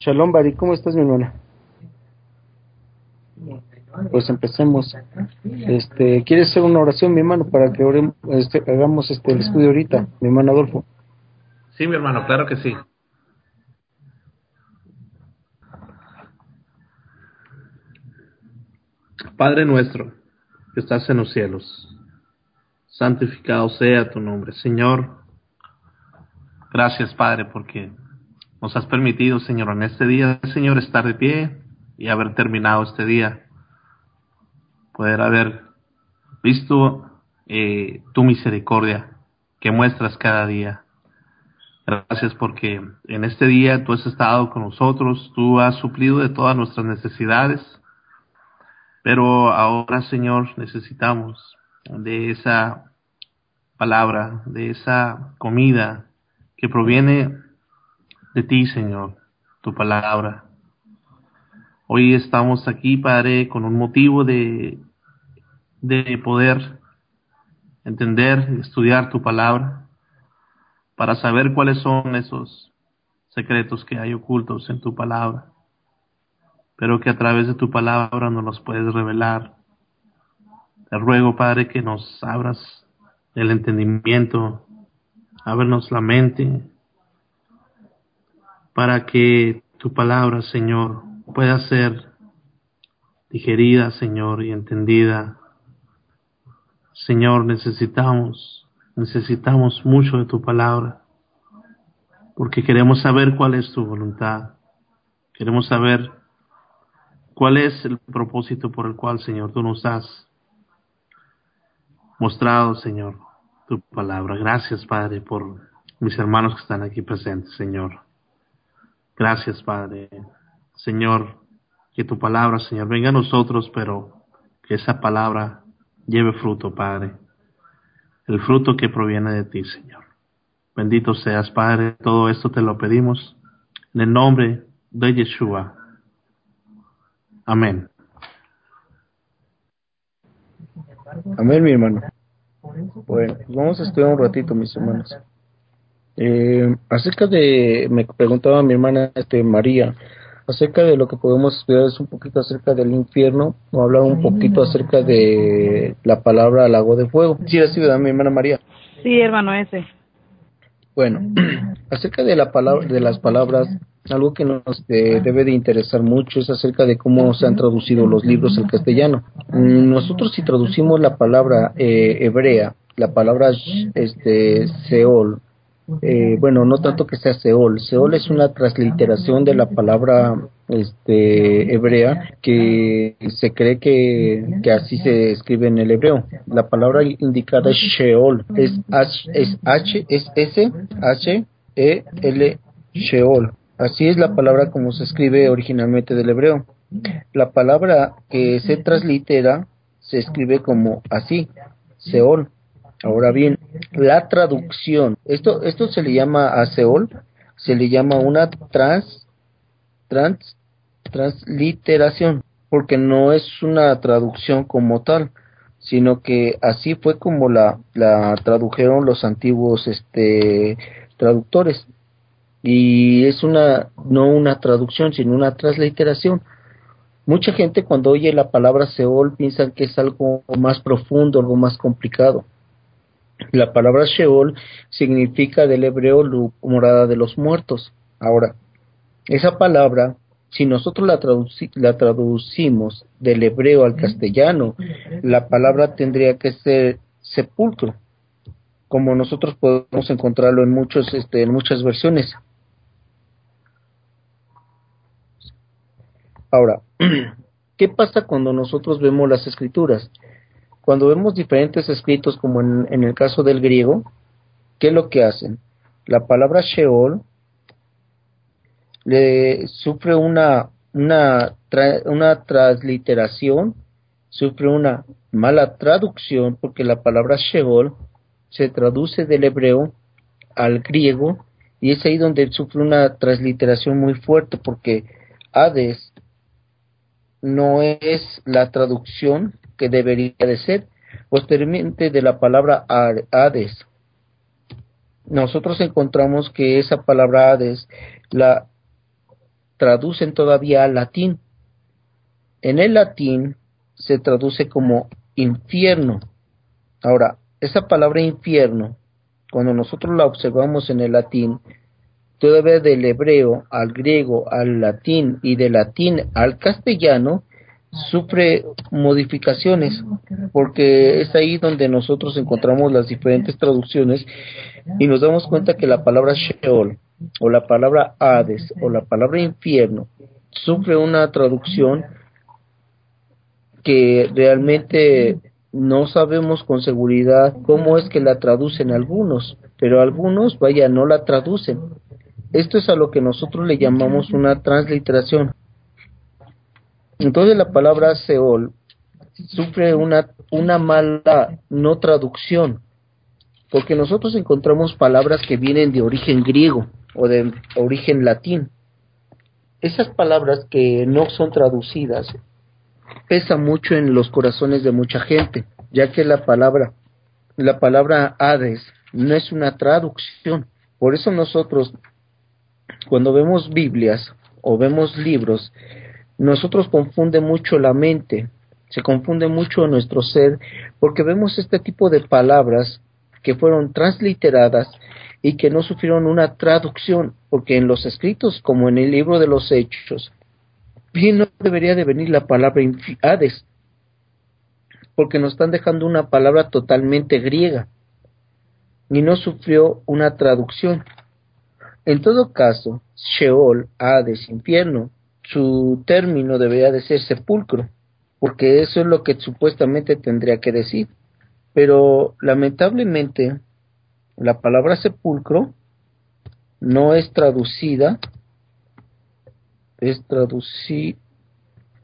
Shalom, Bari, ¿cómo estás, mi hermana? Pues empecemos. Este, ¿quieres hacer una oración, mi hermano, para que este, hagamos este el estudio ahorita, mi hermano Adolfo? Sí, mi hermano, claro que sí. Padre nuestro, que estás en los cielos, santificado sea tu nombre. Señor, gracias, Padre, porque nos has permitido, Señor, en este día, Señor, estar de pie y haber terminado este día. Poder haber visto eh, tu misericordia que muestras cada día. Gracias porque en este día tú has estado con nosotros, tú has suplido de todas nuestras necesidades, pero ahora, Señor, necesitamos de esa palabra, de esa comida que proviene de ti, Señor, tu palabra. Hoy estamos aquí, Padre, con un motivo de, de poder entender estudiar tu palabra para saber cuáles son esos secretos que hay ocultos en tu palabra, pero que a través de tu palabra nos los puedes revelar. Te ruego, Padre, que nos abras el entendimiento, ábrenos la mente, para que tu palabra, Señor, pueda ser digerida, Señor, y entendida. Señor, necesitamos, necesitamos mucho de tu palabra, porque queremos saber cuál es tu voluntad. Queremos saber cuál es el propósito por el cual, Señor, tú nos has mostrado, Señor, tu palabra. Gracias, Padre, por mis hermanos que están aquí presentes, Señor. Gracias, Padre. Señor, que tu palabra, Señor, venga a nosotros, pero que esa palabra lleve fruto, Padre. El fruto que proviene de ti, Señor. Bendito seas, Padre. Todo esto te lo pedimos en el nombre de Yeshua. Amén. Amén, mi hermano. Bueno, vamos a estudiar un ratito, mis hermanos. Eh, acerca de, me preguntaba mi hermana este, María, acerca de lo que podemos estudiar es un poquito acerca del infierno, o hablar un poquito acerca de la palabra lago de fuego. Sí, así, ¿verdad, mi hermana María? Sí, hermano, ese. Bueno, acerca de la palabra, de las palabras, algo que nos eh, debe de interesar mucho es acerca de cómo se han traducido los libros al castellano. Nosotros si traducimos la palabra eh, hebrea, la palabra este Seol eh, bueno, no tanto que sea Seol. Seol es una transliteración de la palabra este, hebrea que se cree que, que así se escribe en el hebreo. La palabra indicada es Sheol. Es H, es H, es S, H, E, L, Sheol. Así es la palabra como se escribe originalmente del hebreo. La palabra que se translitera se escribe como así, Seol. Ahora bien, la traducción, esto, esto se le llama a Seol, se le llama una trans, trans, transliteración, porque no es una traducción como tal, sino que así fue como la, la tradujeron los antiguos este, traductores. Y es una, no una traducción, sino una transliteración. Mucha gente cuando oye la palabra Seol piensa que es algo más profundo, algo más complicado la palabra Sheol significa del hebreo morada de los muertos. Ahora, esa palabra, si nosotros la, la traducimos del hebreo al castellano, la palabra tendría que ser sepulcro, como nosotros podemos encontrarlo en, muchos, este, en muchas versiones. Ahora, ¿qué pasa cuando nosotros vemos las escrituras? Cuando vemos diferentes escritos, como en, el caso del griego, ¿qué es lo que hacen? La palabra Sheol le sufre una, una, una transliteración, sufre una mala traducción, porque la palabra Sheol se traduce del hebreo al griego, y es ahí donde sufre una transliteración muy fuerte, porque Hades no es la traducción que debería de ser, posteriormente de la palabra Hades. Nosotros encontramos que esa palabra Hades la, traducen todavía al latín. En el latín se traduce como infierno. Ahora, esa palabra infierno, cuando nosotros la observamos en el latín, todavía del hebreo al griego al latín y del latín al castellano, sufre modificaciones, porque es ahí donde nosotros encontramos las diferentes traducciones y nos damos cuenta que la palabra Sheol o la palabra Hades o la palabra infierno sufre una traducción que realmente no sabemos con seguridad cómo es que la traducen algunos, pero algunos, vaya, no la traducen. Esto es a lo que nosotros le llamamos una transliteración. Entonces la palabra Seol sufre una, una mala no traducción, porque nosotros encontramos palabras que vienen de origen griego o de origen latín. Esas palabras que no son traducidas pesan mucho en los corazones de mucha gente, ya que la palabra, la palabra Hades no es una traducción. Por eso nosotros, cuando vemos Biblias o vemos libros, nosotros confunde mucho la mente, se confunde mucho nuestro ser, porque vemos este tipo de palabras que fueron transliteradas y que no sufrieron una traducción, porque en los escritos, como en el libro de los Hechos, bien no debería de venir la palabra Hades, porque nos están dejando una palabra totalmente griega, y no sufrió una traducción. En todo caso, Sheol, Hades, infierno, su término debería de ser sepulcro, porque eso es lo que supuestamente tendría que decir. Pero lamentablemente la palabra sepulcro no es traducida, es traduci,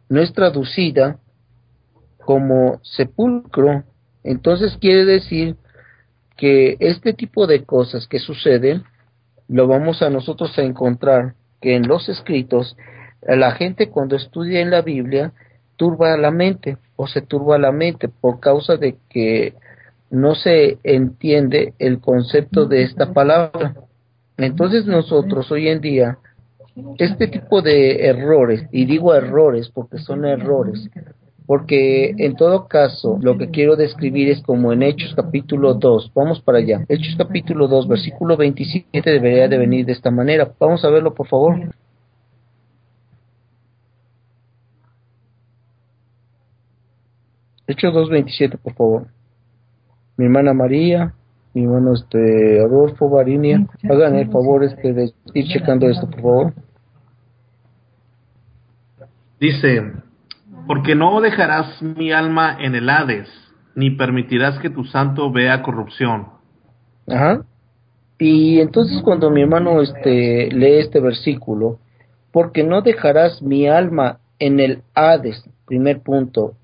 no es traducida como sepulcro. Entonces quiere decir que este tipo de cosas que suceden lo vamos a nosotros a encontrar que en los escritos la gente cuando estudia en la Biblia turba la mente o se turba la mente por causa de que no se entiende el concepto de esta palabra. Entonces nosotros hoy en día, este tipo de errores, y digo errores porque son errores, porque en todo caso lo que quiero describir es como en Hechos capítulo 2, vamos para allá, Hechos capítulo 2, versículo 27 debería de venir de esta manera, vamos a verlo por favor. Hechos 2.27, por favor. Mi hermana María, mi hermano este, Adolfo Barinia, hagan el favor este, de ir checando esto, por favor. Dice, porque no dejarás mi alma en el Hades, ni permitirás que tu santo vea corrupción. Ajá. Y entonces cuando mi hermano este, lee este versículo, porque no dejarás mi alma en el Hades, primer punto,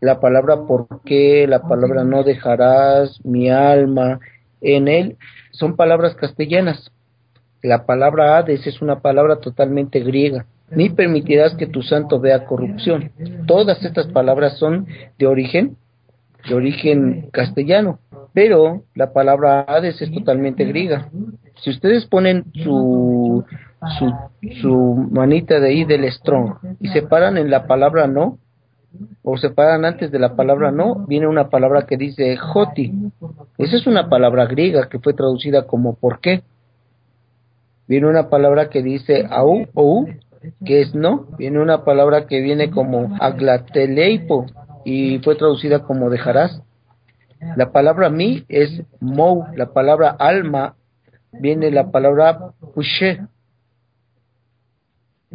la palabra por qué, la palabra no dejarás mi alma en él, son palabras castellanas. La palabra Hades es una palabra totalmente griega. Ni permitirás que tu santo vea corrupción. Todas estas palabras son de origen, de origen castellano, pero la palabra Hades es totalmente griega. Si ustedes ponen su, su, su manita de ahí del strong y se paran en la palabra no, o se paran antes de la palabra no, viene una palabra que dice joti. Esa es una palabra griega que fue traducida como por qué. Viene una palabra que dice au ou, que es no. Viene una palabra que viene como aglateleipo y fue traducida como dejarás. La palabra mi es mou, la palabra alma viene la palabra pushe.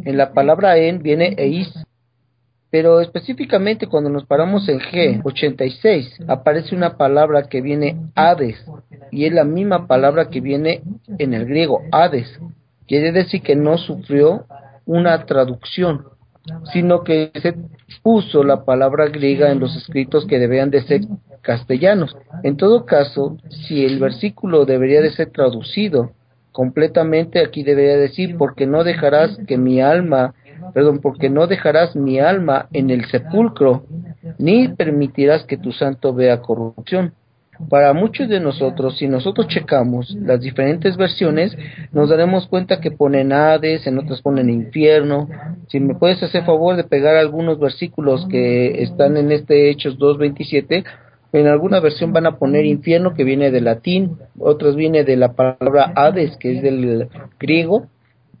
En la palabra en viene eis, pero específicamente cuando nos paramos en G86 aparece una palabra que viene Hades y es la misma palabra que viene en el griego Hades. Quiere decir que no sufrió una traducción, sino que se puso la palabra griega en los escritos que debían de ser castellanos. En todo caso, si el versículo debería de ser traducido completamente, aquí debería decir, porque no dejarás que mi alma perdón, porque no dejarás mi alma en el sepulcro, ni permitirás que tu santo vea corrupción. Para muchos de nosotros, si nosotros checamos las diferentes versiones, nos daremos cuenta que ponen Hades, en otras ponen infierno. Si me puedes hacer favor de pegar algunos versículos que están en este Hechos 2.27, en alguna versión van a poner infierno que viene del latín, otras viene de la palabra Hades que es del griego,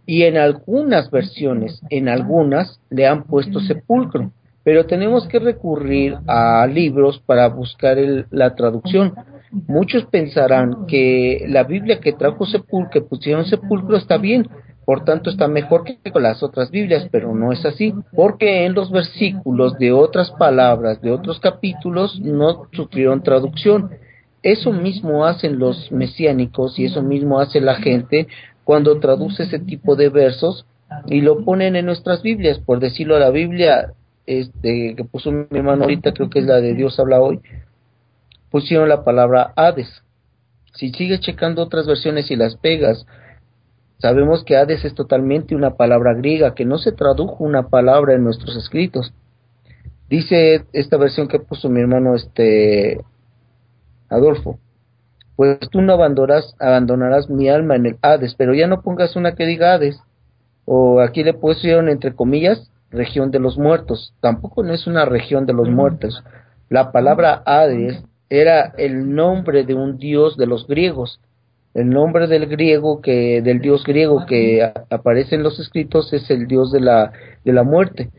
y en algunas versiones, en algunas, le han puesto sepulcro. Pero tenemos que recurrir a libros para buscar la traducción. Muchos pensarán que la Biblia que trajo sepulcro, que pusieron sepulcro, está bien, por tanto está mejor que con las otras Biblias, pero no es así, porque en los versículos de otras palabras, de otros capítulos, no sufrieron traducción. Eso mismo hacen los mesiánicos y eso mismo hace la gente cuando traduce ese tipo de versos y lo ponen en nuestras Biblias, por decirlo a la Biblia este que puso mi hermano ahorita, creo que es la de Dios habla hoy, pusieron la palabra Hades. Si sigues checando otras versiones y las pegas, sabemos que Hades es totalmente una palabra griega, que no se tradujo una palabra en nuestros escritos. Dice esta versión que puso mi hermano este Adolfo, pues tú no abandonarás, abandonarás mi alma en el Hades, pero ya no pongas una que diga Hades, o aquí le pusieron entre comillas región de los muertos, tampoco no es una región de los muertos. La palabra Hades era el nombre de un dios de los griegos. El nombre del griego que del dios griego que aparece en los escritos es el dios de la de la muerte.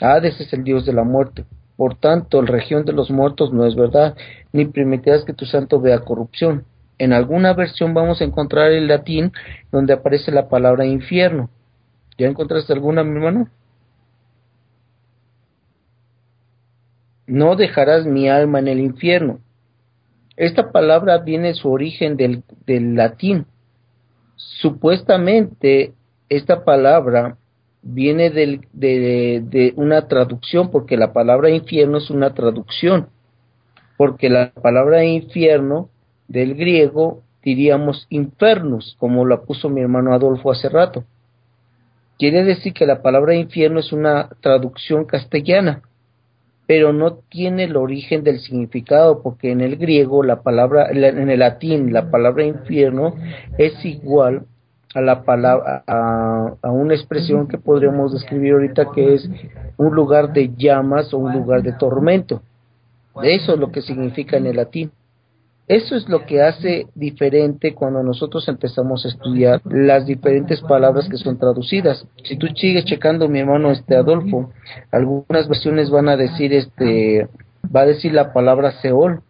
Hades es el dios de la muerte. Por tanto, la región de los muertos no es verdad, ni permitirás que tu santo vea corrupción. En alguna versión vamos a encontrar el latín donde aparece la palabra infierno. ¿Ya encontraste alguna, mi hermano? no dejarás mi alma en el infierno. Esta palabra viene su origen del, latín. Supuestamente esta palabra viene de, de, una traducción, porque la palabra infierno es una traducción, porque la palabra infierno del griego diríamos infernus, como la puso mi hermano Adolfo hace rato. Quiere decir que la palabra infierno es una traducción castellana pero no tiene el origen del significado, porque en el griego la palabra, en el latín, la palabra infierno es igual a la palabra, a, a, una expresión que podríamos describir ahorita que es un lugar de llamas o un lugar de tormento. Eso es lo que significa en el latín. Eso es lo que hace diferente cuando nosotros empezamos a estudiar las diferentes palabras que son traducidas. Si tú sigues checando, mi hermano este Adolfo, algunas versiones van a decir este va a decir la palabra Seol.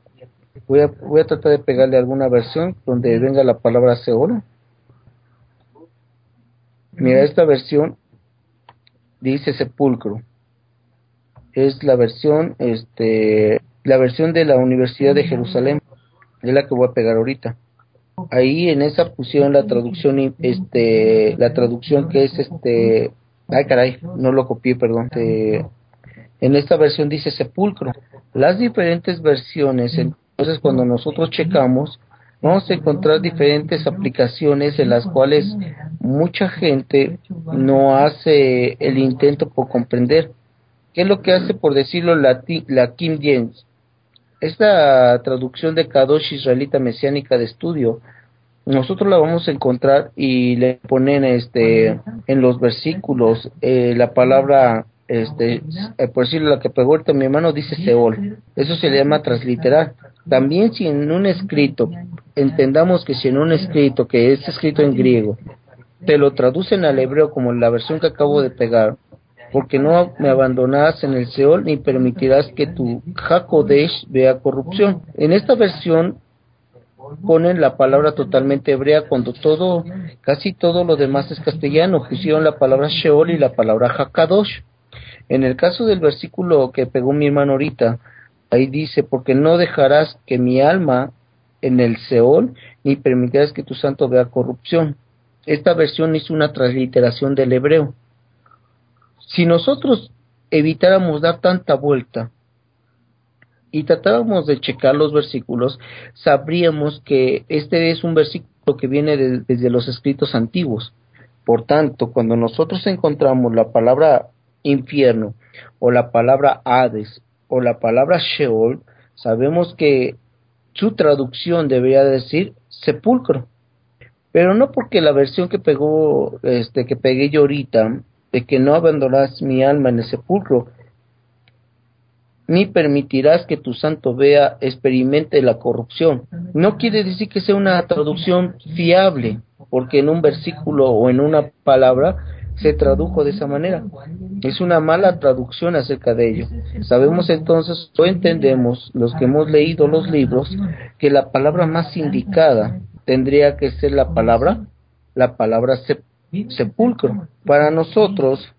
Voy a, voy a tratar de pegarle alguna versión donde venga la palabra Seol. Mira, esta versión dice sepulcro. Es la versión este la versión de la Universidad de Jerusalén es la que voy a pegar ahorita. Ahí en esa pusieron la traducción, este, la traducción que es este, ay caray, no lo copié, perdón. en esta versión dice sepulcro. Las diferentes versiones, entonces cuando nosotros checamos, vamos a encontrar diferentes aplicaciones en las cuales mucha gente no hace el intento por comprender. ¿Qué es lo que hace, por decirlo, la, la Kim James? Esta traducción de Kadosh israelita mesiánica de estudio, nosotros la vamos a encontrar y le ponen este en los versículos eh, la palabra este eh, por decirlo la que pegó ahorita mi hermano dice Seol. Eso se le llama transliterar. También si en un escrito entendamos que si en un escrito que es escrito en griego te lo traducen al hebreo como la versión que acabo de pegar porque no me abandonarás en el Seol ni permitirás que tu Hakodesh vea corrupción. En esta versión ponen la palabra totalmente hebrea cuando todo, casi todo lo demás es castellano. Pusieron la palabra Sheol y la palabra Hakadosh. En el caso del versículo que pegó mi hermano ahorita, ahí dice, porque no dejarás que mi alma en el Seol, ni permitirás que tu santo vea corrupción. Esta versión es una transliteración del hebreo. Si nosotros evitáramos dar tanta vuelta y tratáramos de checar los versículos, sabríamos que este es un versículo que viene desde los escritos antiguos. Por tanto, cuando nosotros encontramos la palabra infierno o la palabra Hades o la palabra Sheol, sabemos que su traducción debería decir sepulcro. Pero no porque la versión que pegó, este, que pegué yo ahorita, de que no abandonarás mi alma en el sepulcro, ni permitirás que tu santo vea, experimente la corrupción. No quiere decir que sea una traducción fiable, porque en un versículo o en una palabra se tradujo de esa manera. Es una mala traducción acerca de ello. Sabemos entonces o entendemos, los que hemos leído los libros, que la palabra más indicada tendría que ser la palabra, la palabra sepulcro. Para nosotros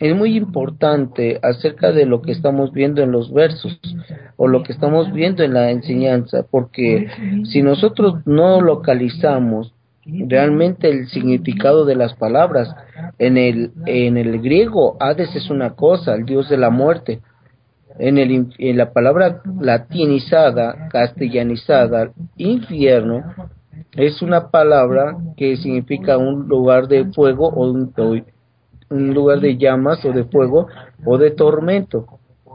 es muy importante acerca de lo que estamos viendo en los versos o lo que estamos viendo en la enseñanza, porque si nosotros no localizamos realmente el significado de las palabras. En el, en el griego, Hades es una cosa, el dios de la muerte. En, el, en la palabra latinizada, castellanizada, infierno, es una palabra que significa un lugar de fuego o un lugar de llamas o de fuego o de tormento.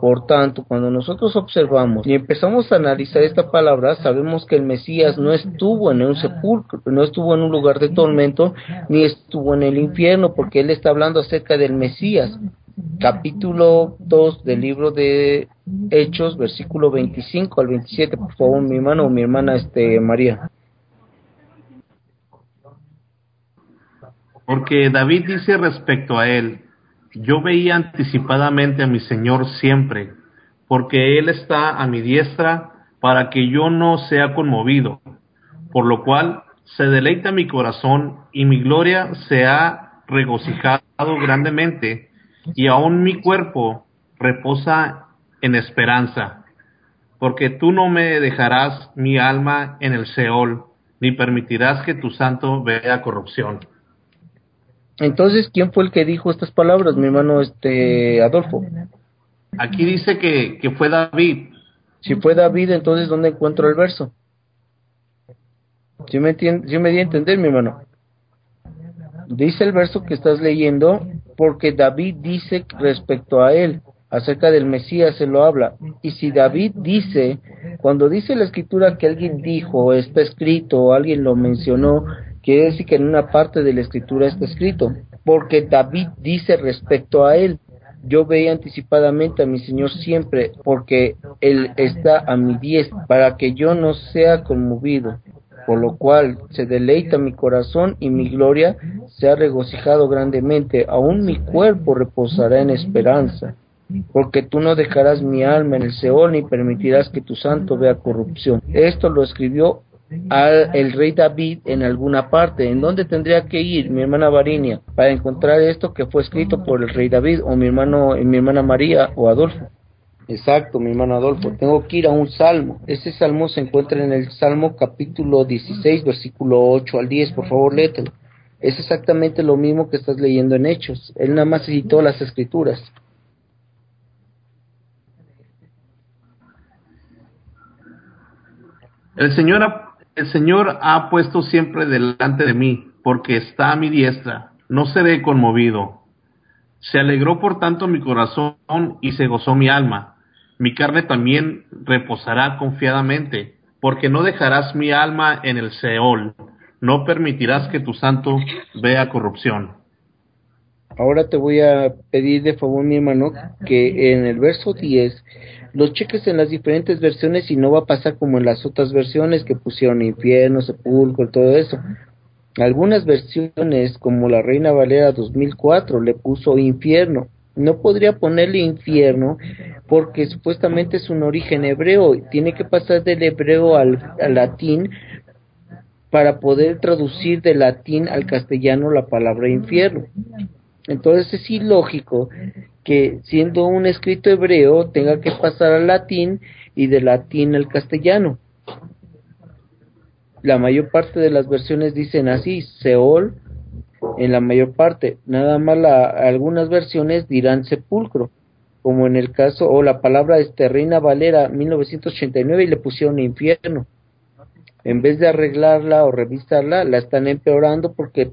Por tanto, cuando nosotros observamos y empezamos a analizar esta palabra, sabemos que el Mesías no estuvo en un sepulcro, no estuvo en un lugar de tormento, ni estuvo en el infierno, porque él está hablando acerca del Mesías. Capítulo 2 del libro de Hechos, versículo 25 al 27, por favor, mi hermano o mi hermana este María. Porque David dice respecto a él, yo veía anticipadamente a mi Señor siempre, porque Él está a mi diestra para que yo no sea conmovido, por lo cual se deleita mi corazón y mi gloria se ha regocijado grandemente, y aún mi cuerpo reposa en esperanza, porque tú no me dejarás mi alma en el Seol, ni permitirás que tu santo vea corrupción. Entonces, ¿quién fue el que dijo estas palabras, mi hermano este Adolfo? Aquí dice que, que fue David. Si fue David, entonces ¿dónde encuentro el verso? ¿Sí me, ¿Sí me di a entender, mi hermano? Dice el verso que estás leyendo, porque David dice respecto a él, acerca del Mesías se lo habla. Y si David dice, cuando dice la escritura que alguien dijo, está escrito, o alguien lo mencionó, Quiere decir que en una parte de la escritura está escrito, porque David dice respecto a él, yo veía anticipadamente a mi Señor siempre, porque Él está a mi diestra, para que yo no sea conmovido, por lo cual se deleita mi corazón y mi gloria se ha regocijado grandemente, aún mi cuerpo reposará en esperanza, porque tú no dejarás mi alma en el Seol ni permitirás que tu santo vea corrupción. Esto lo escribió al el rey David en alguna parte. ¿En dónde tendría que ir mi hermana Varinia para encontrar esto que fue escrito por el rey David o mi hermano mi hermana María o Adolfo? Exacto, mi hermano Adolfo. Tengo que ir a un salmo. Ese salmo se encuentra en el Salmo capítulo 16, versículo 8 al 10. Por favor, léetelo. Es exactamente lo mismo que estás leyendo en Hechos. Él nada más citó las escrituras. El Señor el Señor ha puesto siempre delante de mí, porque está a mi diestra, no seré conmovido. Se alegró por tanto mi corazón y se gozó mi alma. Mi carne también reposará confiadamente, porque no dejarás mi alma en el Seol, no permitirás que tu santo vea corrupción. Ahora te voy a pedir de favor, mi hermano, que en el verso 10 los cheques en las diferentes versiones y no va a pasar como en las otras versiones que pusieron infierno, sepulcro, todo eso. Algunas versiones, como la Reina Valera 2004, le puso infierno. No podría ponerle infierno porque supuestamente es un origen hebreo. Tiene que pasar del hebreo al, al latín para poder traducir del latín al castellano la palabra infierno. Entonces es ilógico que siendo un escrito hebreo tenga que pasar al latín y de latín al castellano. La mayor parte de las versiones dicen así, Seol, en la mayor parte, nada más la, algunas versiones dirán sepulcro, como en el caso, o la palabra este, Reina Valera 1989 y le pusieron infierno. En vez de arreglarla o revisarla, la están empeorando porque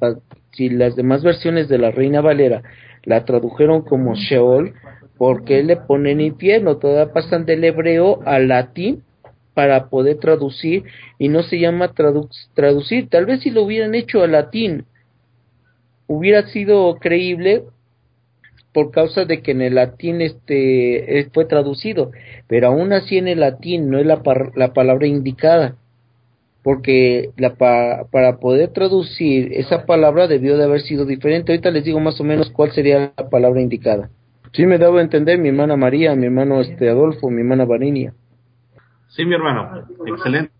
si las demás versiones de la Reina Valera la tradujeron como Sheol, porque le ponen infierno, todas pasan del hebreo al latín para poder traducir y no se llama traducir. Tal vez si lo hubieran hecho al latín, hubiera sido creíble por causa de que en el latín este fue traducido, pero aún así en el latín no es la, la palabra indicada, porque la para poder traducir esa palabra debió de haber sido diferente. Ahorita les digo más o menos cuál sería la palabra indicada. Sí me debo entender mi hermana María, mi hermano este Adolfo, mi hermana Varinia. Sí, mi hermano. Excelente.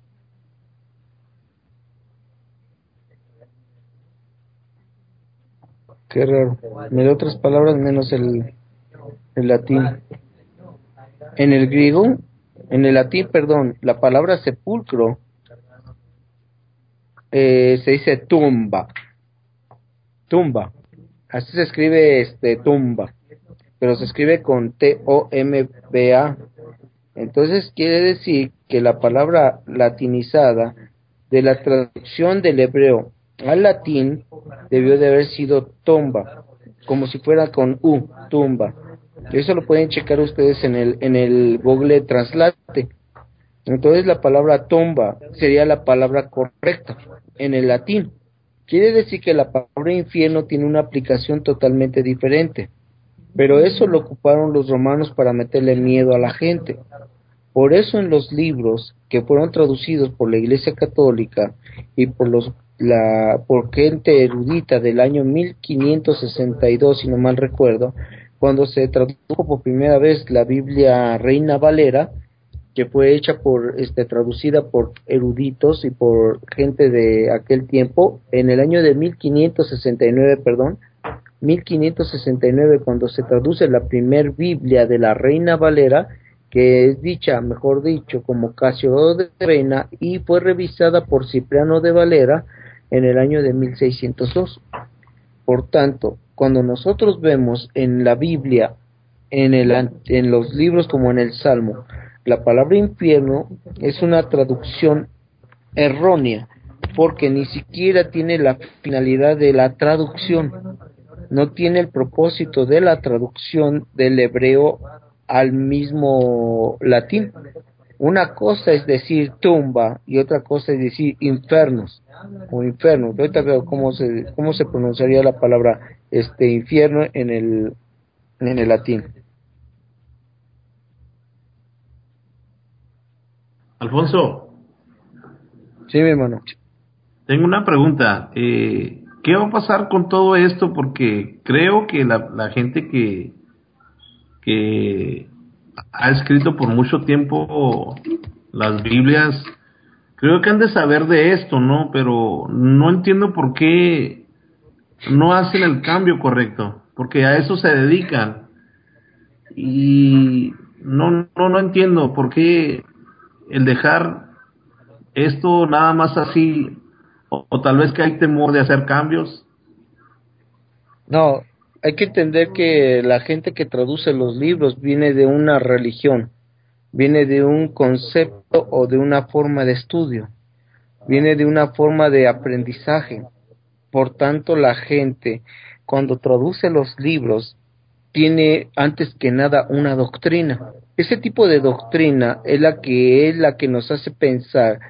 Qué raro. Me da otras palabras menos el, el latín. En el griego, en el latín, perdón, la palabra sepulcro eh, se dice tumba. Tumba. Así se escribe este tumba. Pero se escribe con T-O-M-B-A. Entonces quiere decir que la palabra latinizada de la traducción del hebreo al latín debió de haber sido tomba, como si fuera con U, tumba. Eso lo pueden checar ustedes en el, en el Google Translate. Entonces la palabra tomba sería la palabra correcta en el latín. Quiere decir que la palabra infierno tiene una aplicación totalmente diferente. Pero eso lo ocuparon los romanos para meterle miedo a la gente. Por eso en los libros que fueron traducidos por la Iglesia Católica y por los la gente erudita del año 1562, si no mal recuerdo, cuando se tradujo por primera vez la Biblia Reina Valera, que fue hecha por este traducida por eruditos y por gente de aquel tiempo en el año de 1569, perdón, 1569 cuando se traduce la primer Biblia de la Reina Valera, que es dicha, mejor dicho, como Casio de Reina y fue revisada por Cipriano de Valera en el año de 1602. Por tanto, cuando nosotros vemos en la Biblia, en, el, en los libros como en el Salmo, la palabra infierno es una traducción errónea, porque ni siquiera tiene la finalidad de la traducción, no tiene el propósito de la traducción del hebreo al mismo latín. Una cosa es decir tumba y otra cosa es decir infernos o infierno. Ahorita veo cómo se, cómo se pronunciaría la palabra este infierno en el, en el latín. Alfonso. Sí, mi hermano. Tengo una pregunta. Eh, ¿Qué va a pasar con todo esto? Porque creo que la, la gente que, que ha escrito por mucho tiempo las Biblias, creo que han de saber de esto, ¿no? Pero no entiendo por qué no hacen el cambio correcto, porque a eso se dedican. Y no, no, no entiendo por qué el dejar esto nada más así, o, tal vez que hay temor de hacer cambios. No, hay que entender que la gente que traduce los libros viene de una religión, viene de un concepto o de una forma de estudio, viene de una forma de aprendizaje. Por tanto, la gente cuando traduce los libros tiene antes que nada una doctrina. Ese tipo de doctrina es la que es la que nos hace pensar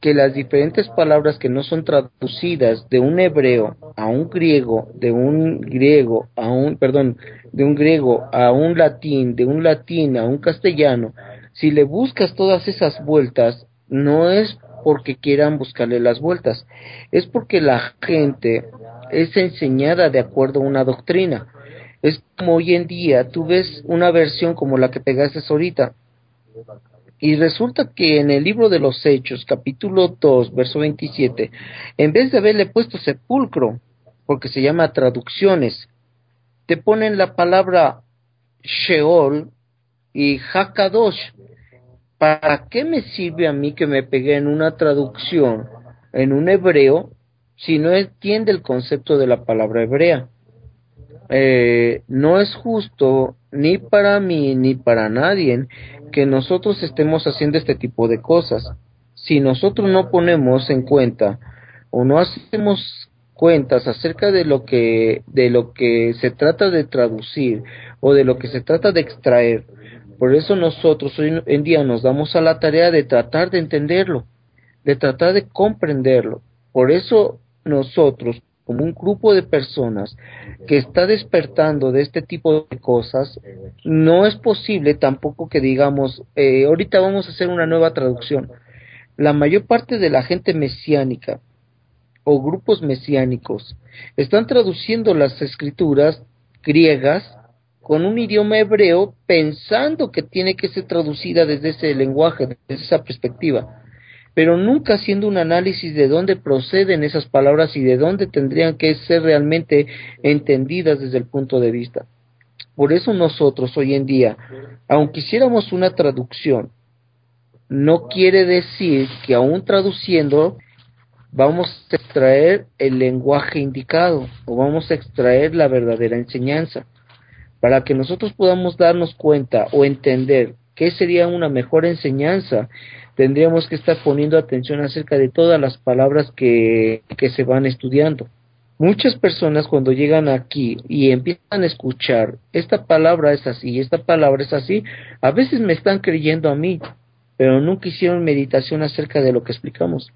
que las diferentes palabras que no son traducidas de un hebreo a un griego, de un griego a un, perdón, de un griego a un latín, de un latín a un castellano, si le buscas todas esas vueltas, no es porque quieran buscarle las vueltas, es porque la gente es enseñada de acuerdo a una doctrina. Es como hoy en día, tú ves una versión como la que pegaste ahorita, y resulta que en el libro de los Hechos, capítulo 2, verso 27, en vez de haberle puesto sepulcro, porque se llama traducciones, te ponen la palabra Sheol y Hakadosh. ¿Para qué me sirve a mí que me pegué en una traducción en un hebreo si no entiende el concepto de la palabra hebrea? Eh, no es justo ni para mí ni para nadie que nosotros estemos haciendo este tipo de cosas. Si nosotros no ponemos en cuenta o no hacemos cuentas acerca de lo que de lo que se trata de traducir o de lo que se trata de extraer Por eso nosotros hoy en día nos damos a la tarea de tratar de entenderlo, de tratar de comprenderlo. Por eso nosotros, como un grupo de personas que está despertando de este tipo de cosas, no es posible tampoco que digamos, eh, ahorita vamos a hacer una nueva traducción. La mayor parte de la gente mesiánica o grupos mesiánicos están traduciendo las escrituras griegas con un idioma hebreo pensando que tiene que ser traducida desde ese lenguaje, desde esa perspectiva, pero nunca haciendo un análisis de dónde proceden esas palabras y de dónde tendrían que ser realmente entendidas desde el punto de vista. Por eso nosotros hoy en día, aunque hiciéramos una traducción, no quiere decir que aún traduciendo vamos a extraer el lenguaje indicado o vamos a extraer la verdadera enseñanza. Para que nosotros podamos darnos cuenta o entender qué sería una mejor enseñanza, tendríamos que estar poniendo atención acerca de todas las palabras que, que se van estudiando. Muchas personas cuando llegan aquí y empiezan a escuchar, esta palabra es así, esta palabra es así, a veces me están creyendo a mí, pero nunca hicieron meditación acerca de lo que explicamos.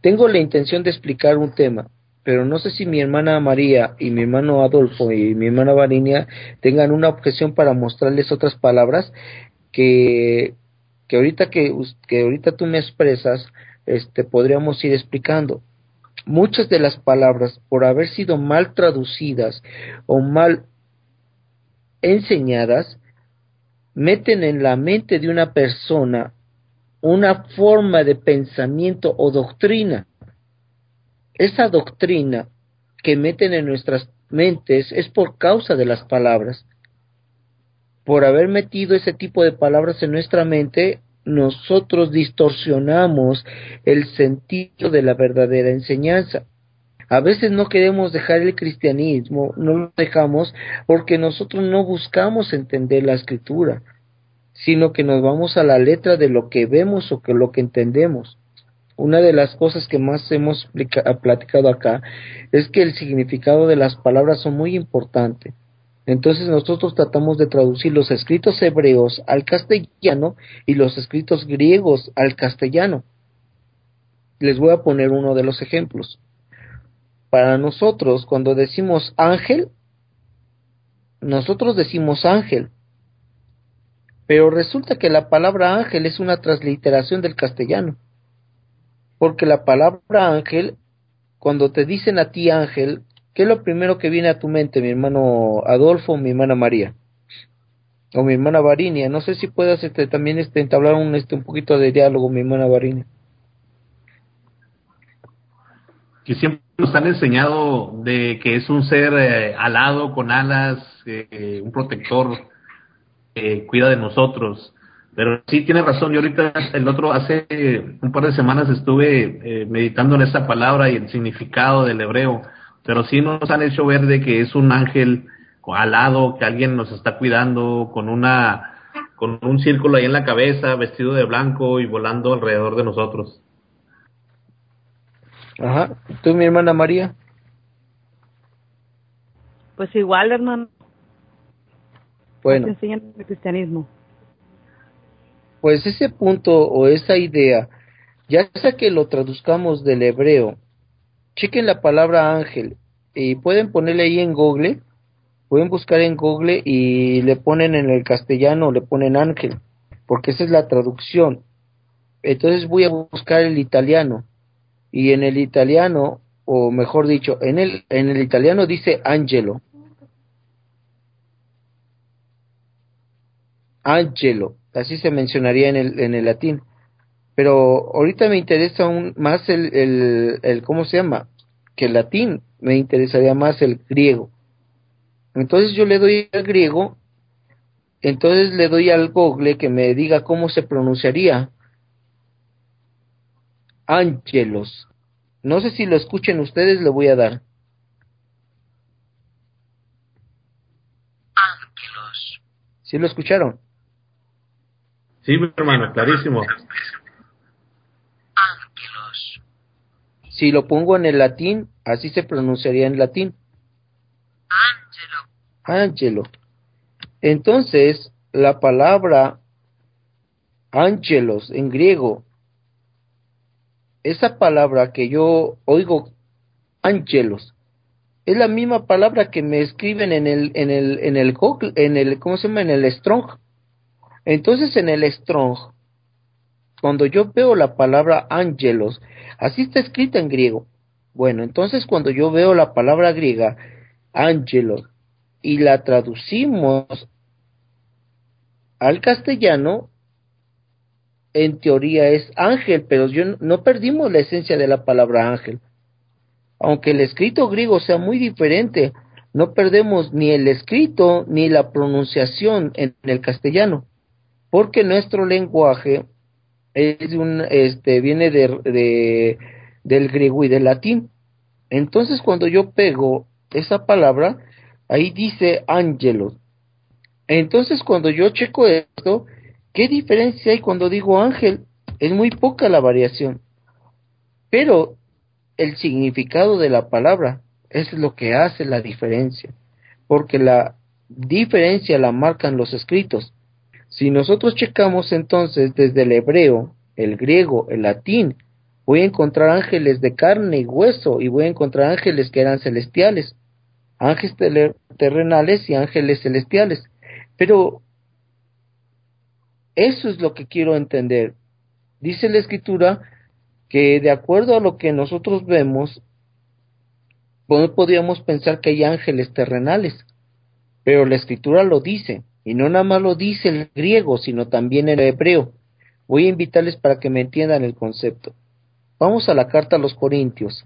Tengo la intención de explicar un tema, pero no sé si mi hermana María y mi hermano Adolfo y mi hermana Varinia tengan una objeción para mostrarles otras palabras que, que ahorita que, que ahorita tú me expresas, este, podríamos ir explicando. Muchas de las palabras, por haber sido mal traducidas o mal enseñadas, meten en la mente de una persona una forma de pensamiento o doctrina. Esa doctrina que meten en nuestras mentes es por causa de las palabras. Por haber metido ese tipo de palabras en nuestra mente, nosotros distorsionamos el sentido de la verdadera enseñanza. A veces no queremos dejar el cristianismo, no lo dejamos porque nosotros no buscamos entender la escritura sino que nos vamos a la letra de lo que vemos o que lo que entendemos. Una de las cosas que más hemos platicado acá es que el significado de las palabras son muy importante. Entonces nosotros tratamos de traducir los escritos hebreos al castellano y los escritos griegos al castellano. Les voy a poner uno de los ejemplos. Para nosotros, cuando decimos ángel, nosotros decimos ángel, pero resulta que la palabra ángel es una transliteración del castellano. Porque la palabra ángel, cuando te dicen a ti ángel, ¿qué es lo primero que viene a tu mente, mi hermano Adolfo o mi hermana María? O mi hermana Varinia. No sé si puedas este, también este, entablar un, este, un poquito de diálogo, mi hermana Varinia. Que siempre nos han enseñado de que es un ser eh, alado, con alas, eh, un protector cuida de nosotros. Pero sí tiene razón, yo ahorita el otro, hace un par de semanas estuve eh, meditando en esa palabra y el significado del hebreo, pero sí nos han hecho ver de que es un ángel alado, que alguien nos está cuidando con una con un círculo ahí en la cabeza, vestido de blanco y volando alrededor de nosotros. Ajá, ¿tú mi hermana María? Pues igual, hermano. Bueno. enseñan el cristianismo? Pues ese punto o esa idea, ya sea que lo traduzcamos del hebreo, chequen la palabra ángel y pueden ponerle ahí en Google, pueden buscar en Google y le ponen en el castellano, le ponen ángel, porque esa es la traducción. Entonces voy a buscar el italiano y en el italiano, o mejor dicho, en el, en el italiano dice angelo Angelo, así se mencionaría en el, en el latín. Pero ahorita me interesa aún más el, el, el, ¿cómo se llama? Que el latín, me interesaría más el griego. Entonces yo le doy al griego, entonces le doy al google que me diga cómo se pronunciaría. Ángelos. No sé si lo escuchen ustedes, le voy a dar. Ángelos. ¿Sí lo escucharon? Sí, hermano, clarísimo. Ángelos. Si lo pongo en el latín, así se pronunciaría en latín. Ángelo. Ángelo. Entonces, la palabra ángelos en griego, esa palabra que yo oigo ángelos, es la misma palabra que me escriben en el, en el, en el, en el, ¿cómo se llama? En el Strong. Entonces en el Strong, cuando yo veo la palabra ángelos, así está escrita en griego. Bueno, entonces cuando yo veo la palabra griega, ángelos, y la traducimos al castellano, en teoría es ángel, pero yo no perdimos la esencia de la palabra ángel. Aunque el escrito griego sea muy diferente, no perdemos ni el escrito ni la pronunciación en el castellano, porque nuestro lenguaje es un, este, viene de, del griego y del latín. Entonces, cuando yo pego esa palabra, ahí dice ángelos. Entonces, cuando yo checo esto, ¿qué diferencia hay cuando digo ángel? Es muy poca la variación. Pero el significado de la palabra es lo que hace la diferencia, porque la diferencia la marcan los escritos. Si nosotros checamos entonces desde el hebreo, el griego, el latín, voy a encontrar ángeles de carne y hueso y voy a encontrar ángeles que eran celestiales, ángeles terrenales y ángeles celestiales. Pero eso es lo que quiero entender. Dice la escritura que de acuerdo a lo que nosotros vemos, podríamos pensar que hay ángeles terrenales, pero la escritura lo dice, y no nada más lo dice el griego, sino también el hebreo. Voy a invitarles para que me entiendan el concepto. Vamos a la carta a los Corintios.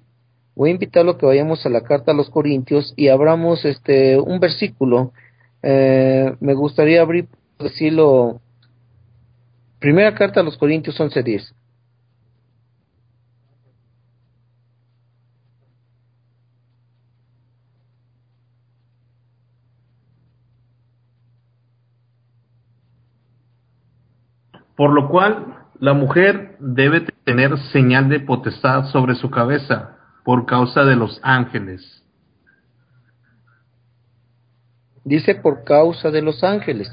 Voy a invitarlo a que vayamos a la carta a los Corintios y abramos este un versículo. Eh, me gustaría abrir, decirlo, primera carta a los Corintios 11.10. Por lo cual, la mujer debe tener señal de potestad sobre su cabeza por causa de los ángeles. Dice por causa de los ángeles.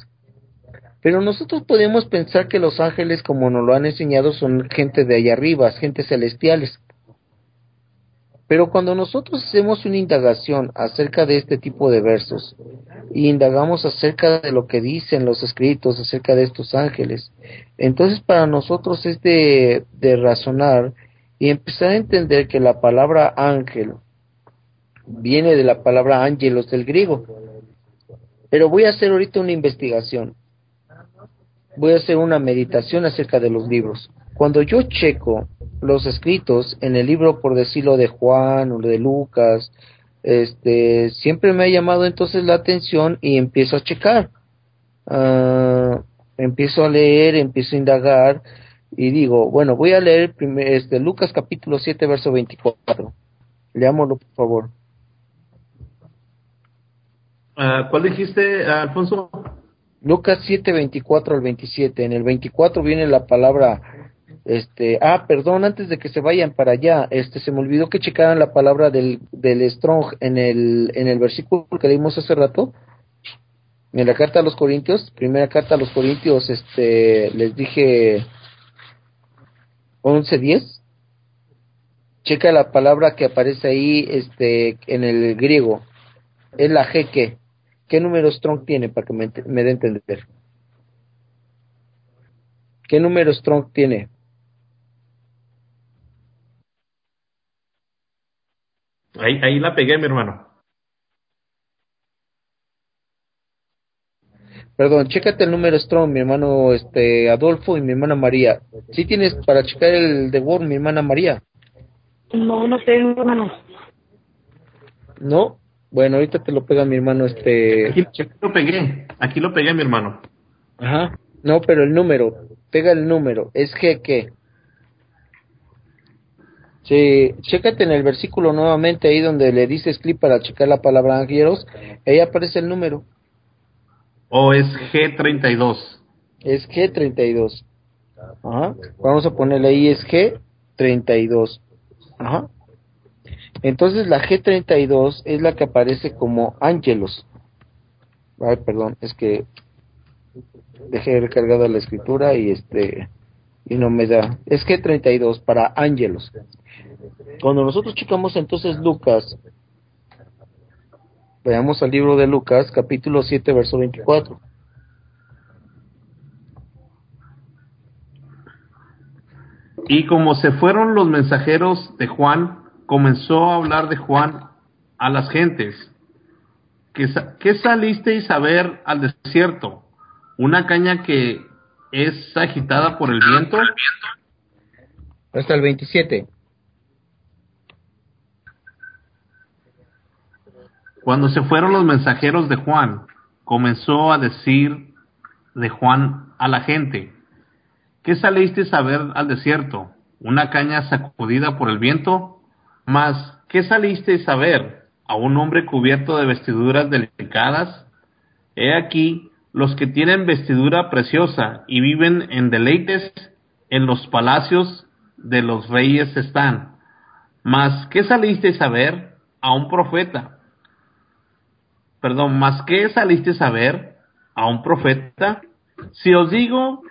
Pero nosotros podemos pensar que los ángeles, como nos lo han enseñado, son gente de allá arriba, gente celestiales. Pero cuando nosotros hacemos una indagación acerca de este tipo de versos y indagamos acerca de lo que dicen los escritos acerca de estos ángeles, entonces para nosotros es de, de razonar y empezar a entender que la palabra ángel viene de la palabra ángelos del griego. Pero voy a hacer ahorita una investigación. Voy a hacer una meditación acerca de los libros. Cuando yo checo los escritos en el libro, por decirlo, de Juan o de Lucas, este, siempre me ha llamado entonces la atención y empiezo a checar. Ah, empiezo a leer, empiezo a indagar y digo, bueno, voy a leer primer, este, Lucas capítulo 7, verso 24. Leámoslo, por favor. Uh, ¿Cuál dijiste, Alfonso? Lucas 7, 24 al 27. En el 24 viene la palabra este, ah, perdón, antes de que se vayan para allá, este, se me olvidó que checaran la palabra del, del strong en el, en el versículo que leímos hace rato, en la carta a los Corintios, primera carta a los Corintios, este, les dije 11.10, checa la palabra que aparece ahí, este, en el griego, es la G que, ¿qué número strong tiene para que me, me dé entender? ¿Qué número strong tiene? Ahí, ahí la pegué, mi hermano. Perdón, chécate el número Strong, mi hermano este Adolfo y mi hermana María. ¿Sí tienes para checar el de Word, mi hermana María? No, no tengo, hermano. ¿No? Bueno, ahorita te lo pega mi hermano este... Aquí, aquí lo pegué, aquí lo pegué, mi hermano. Ajá. No, pero el número, pega el número. ¿Es G qué? Sí, chécate en el versículo nuevamente ahí donde le dices clic para checar la palabra ángelos, ahí aparece el número. O es G32. Es G32. Ajá. Vamos a ponerle ahí es G32. Ajá. Entonces la G32 es la que aparece como ángelos. Ay, perdón, es que dejé recargada la escritura y este y no me da. Es que 32 para ángelos. Cuando nosotros checamos entonces Lucas, veamos al libro de Lucas, capítulo 7, verso 24. Y como se fueron los mensajeros de Juan, comenzó a hablar de Juan a las gentes. ¿Qué, sa- qué salisteis a ver al desierto? ¿Una caña que es agitada por el viento? Hasta el 27. Cuando se fueron los mensajeros de Juan, comenzó a decir de Juan a la gente, ¿qué salisteis a ver al desierto? ¿Una caña sacudida por el viento? Mas, ¿qué salisteis a ver? ¿A un hombre cubierto de vestiduras delicadas? He aquí, los que tienen vestidura preciosa y viven en deleites en los palacios de los reyes están. Mas, ¿qué salisteis a ver? A un profeta perdón, más que saliste a ver a un profeta, si os digo,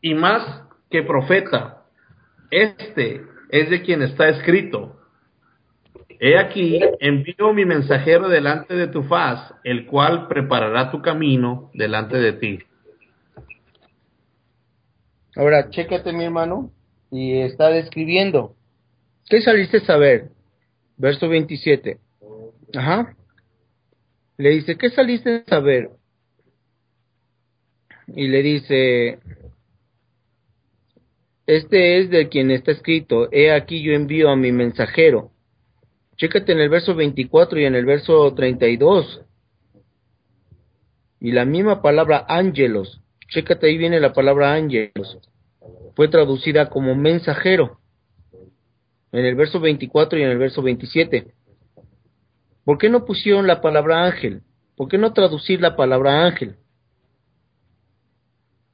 y más que profeta, este es de quien está escrito. He aquí, envío mi mensajero delante de tu faz, el cual preparará tu camino delante de ti. Ahora, chécate mi hermano, y está describiendo. ¿Qué saliste a ver? Verso 27. Ajá. Le dice, ¿qué saliste a ver? Y le dice, este es de quien está escrito, he aquí yo envío a mi mensajero. Chécate en el verso 24 y en el verso 32. Y la misma palabra ángelos, chécate ahí viene la palabra ángelos, fue traducida como mensajero en el verso 24 y en el verso 27. ¿Por qué no pusieron la palabra ángel? ¿Por qué no traducir la palabra ángel?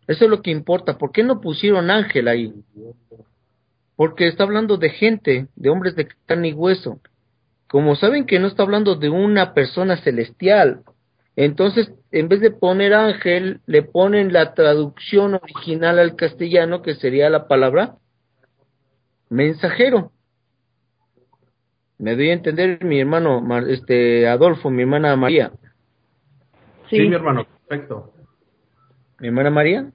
Eso es lo que importa. ¿Por qué no pusieron ángel ahí? Porque está hablando de gente, de hombres de carne y hueso. Como saben que no está hablando de una persona celestial, entonces en vez de poner ángel, le ponen la traducción original al castellano, que sería la palabra mensajero. Me doy a entender mi hermano, Mar- este Adolfo, mi hermana María. Sí, Sí. mi hermano, perfecto. ¿Mi hermana María?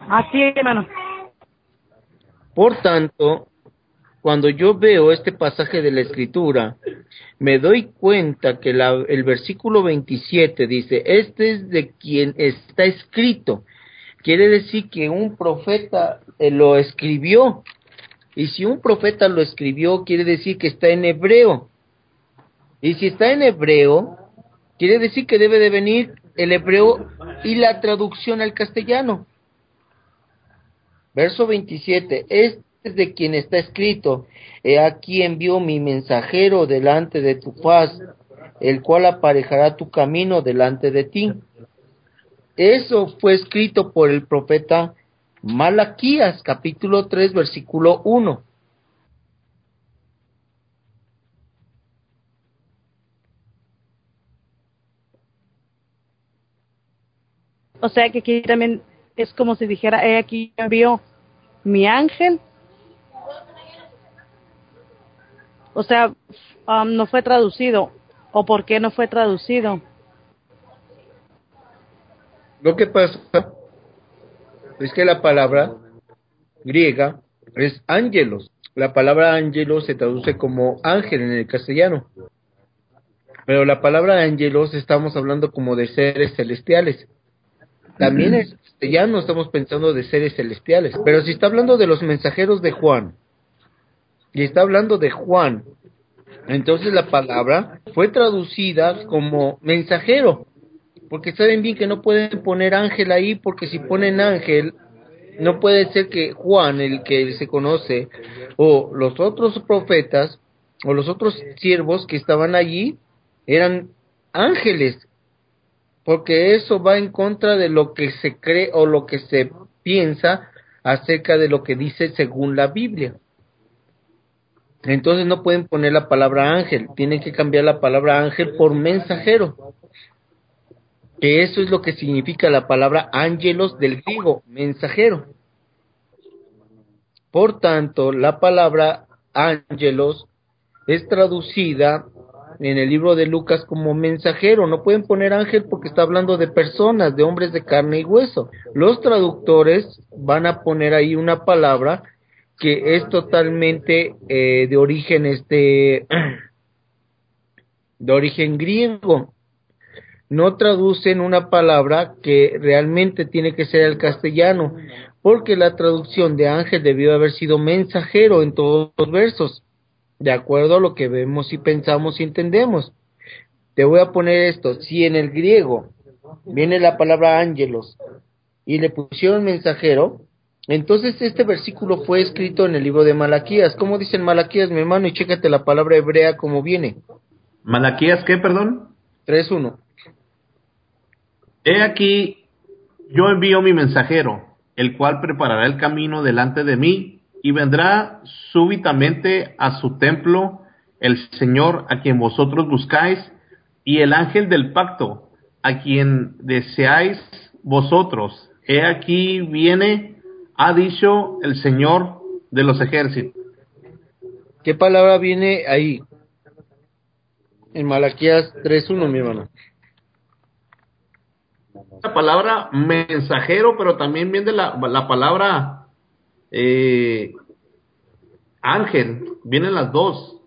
Así, hermano. Por tanto, cuando yo veo este pasaje de la Escritura, me doy cuenta que la- el versículo 27 dice, este es de quien está escrito. Quiere decir que un profeta eh, lo escribió. Y si un profeta lo escribió, quiere decir que está en hebreo. Y si está en hebreo, quiere decir que debe de venir el hebreo y la traducción al castellano. Verso 27, este es de quien está escrito, he aquí envío mi mensajero delante de tu faz, el cual aparejará tu camino delante de ti. Eso fue escrito por el profeta Malaquías, capítulo 3, versículo 1. O sea que aquí también es como si dijera, he aquí envío mi ángel. O sea, um, no fue traducido. ¿O por qué no fue traducido? Lo que pasa es que la palabra griega es ángelos. La palabra ángelos se traduce como ángel en el castellano. Pero la palabra ángelos estamos hablando como de seres celestiales. También en castellano estamos pensando de seres celestiales. Pero si está hablando de los mensajeros de Juan, y está hablando de Juan, entonces la palabra fue traducida como mensajero. Porque saben bien que no pueden poner ángel ahí, porque si ponen ángel, no puede ser que Juan, el que se conoce, o los otros profetas, o los otros siervos que estaban allí, eran ángeles. Porque eso va en contra de lo que se cree o lo que se piensa acerca de lo que dice según la Biblia. Entonces no pueden poner la palabra ángel, tienen que cambiar la palabra ángel por mensajero. Que eso es lo que significa la palabra ángelos del griego, mensajero. Por tanto, la palabra ángelos es traducida en el libro de Lucas como mensajero. No pueden poner ángel porque está hablando de personas, de hombres de carne y hueso. Los traductores van a poner ahí una palabra que es totalmente eh, de origen este de origen griego. No traducen una palabra que realmente tiene que ser el castellano, porque la traducción de ángel debió haber sido mensajero en todos los versos de acuerdo a lo que vemos y pensamos y entendemos. Te voy a poner esto, si en el griego viene la palabra ángelos y le pusieron mensajero, entonces este versículo fue escrito en el libro de Malaquías. ¿Cómo dice en Malaquías, mi hermano? Y chécate la palabra hebrea como viene. Malaquías, ¿qué, perdón? 3.1. He aquí, yo envío mi mensajero, el cual preparará el camino delante de mí y vendrá súbitamente a su templo el Señor a quien vosotros buscáis y el ángel del pacto a quien deseáis vosotros. He aquí viene, ha dicho el Señor de los ejércitos. ¿Qué palabra viene ahí? En Malaquías 3.1, mi hermano. La palabra mensajero, pero también viene la, la palabra eh, ángel, vienen las dos.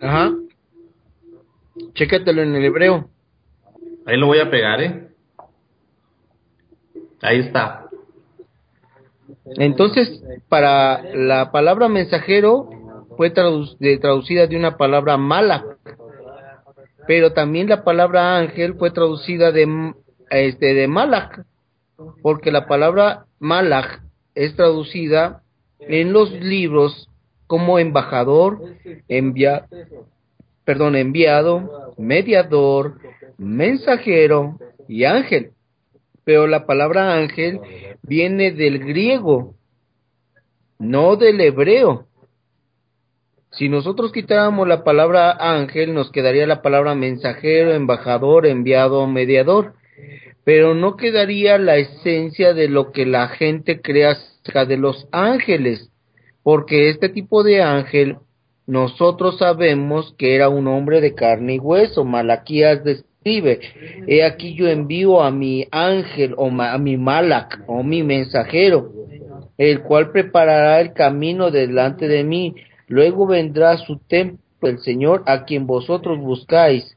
Ajá. Chécatelo en el hebreo. Ahí lo voy a pegar, ¿eh? Ahí está. Entonces, para la palabra mensajero fue traducida de una palabra mala, pero también la palabra ángel fue traducida de este de malach, porque la palabra malach es traducida en los libros como embajador, envia, perdón, enviado, mediador, mensajero y ángel. Pero la palabra ángel viene del griego, no del hebreo. Si nosotros quitáramos la palabra ángel, nos quedaría la palabra mensajero, embajador, enviado, mediador pero no quedaría la esencia de lo que la gente cree acerca de los ángeles, porque este tipo de ángel nosotros sabemos que era un hombre de carne y hueso. Malaquías describe, he aquí yo envío a mi ángel o a mi malac o mi mensajero, el cual preparará el camino delante de mí. Luego vendrá su templo el Señor a quien vosotros buscáis.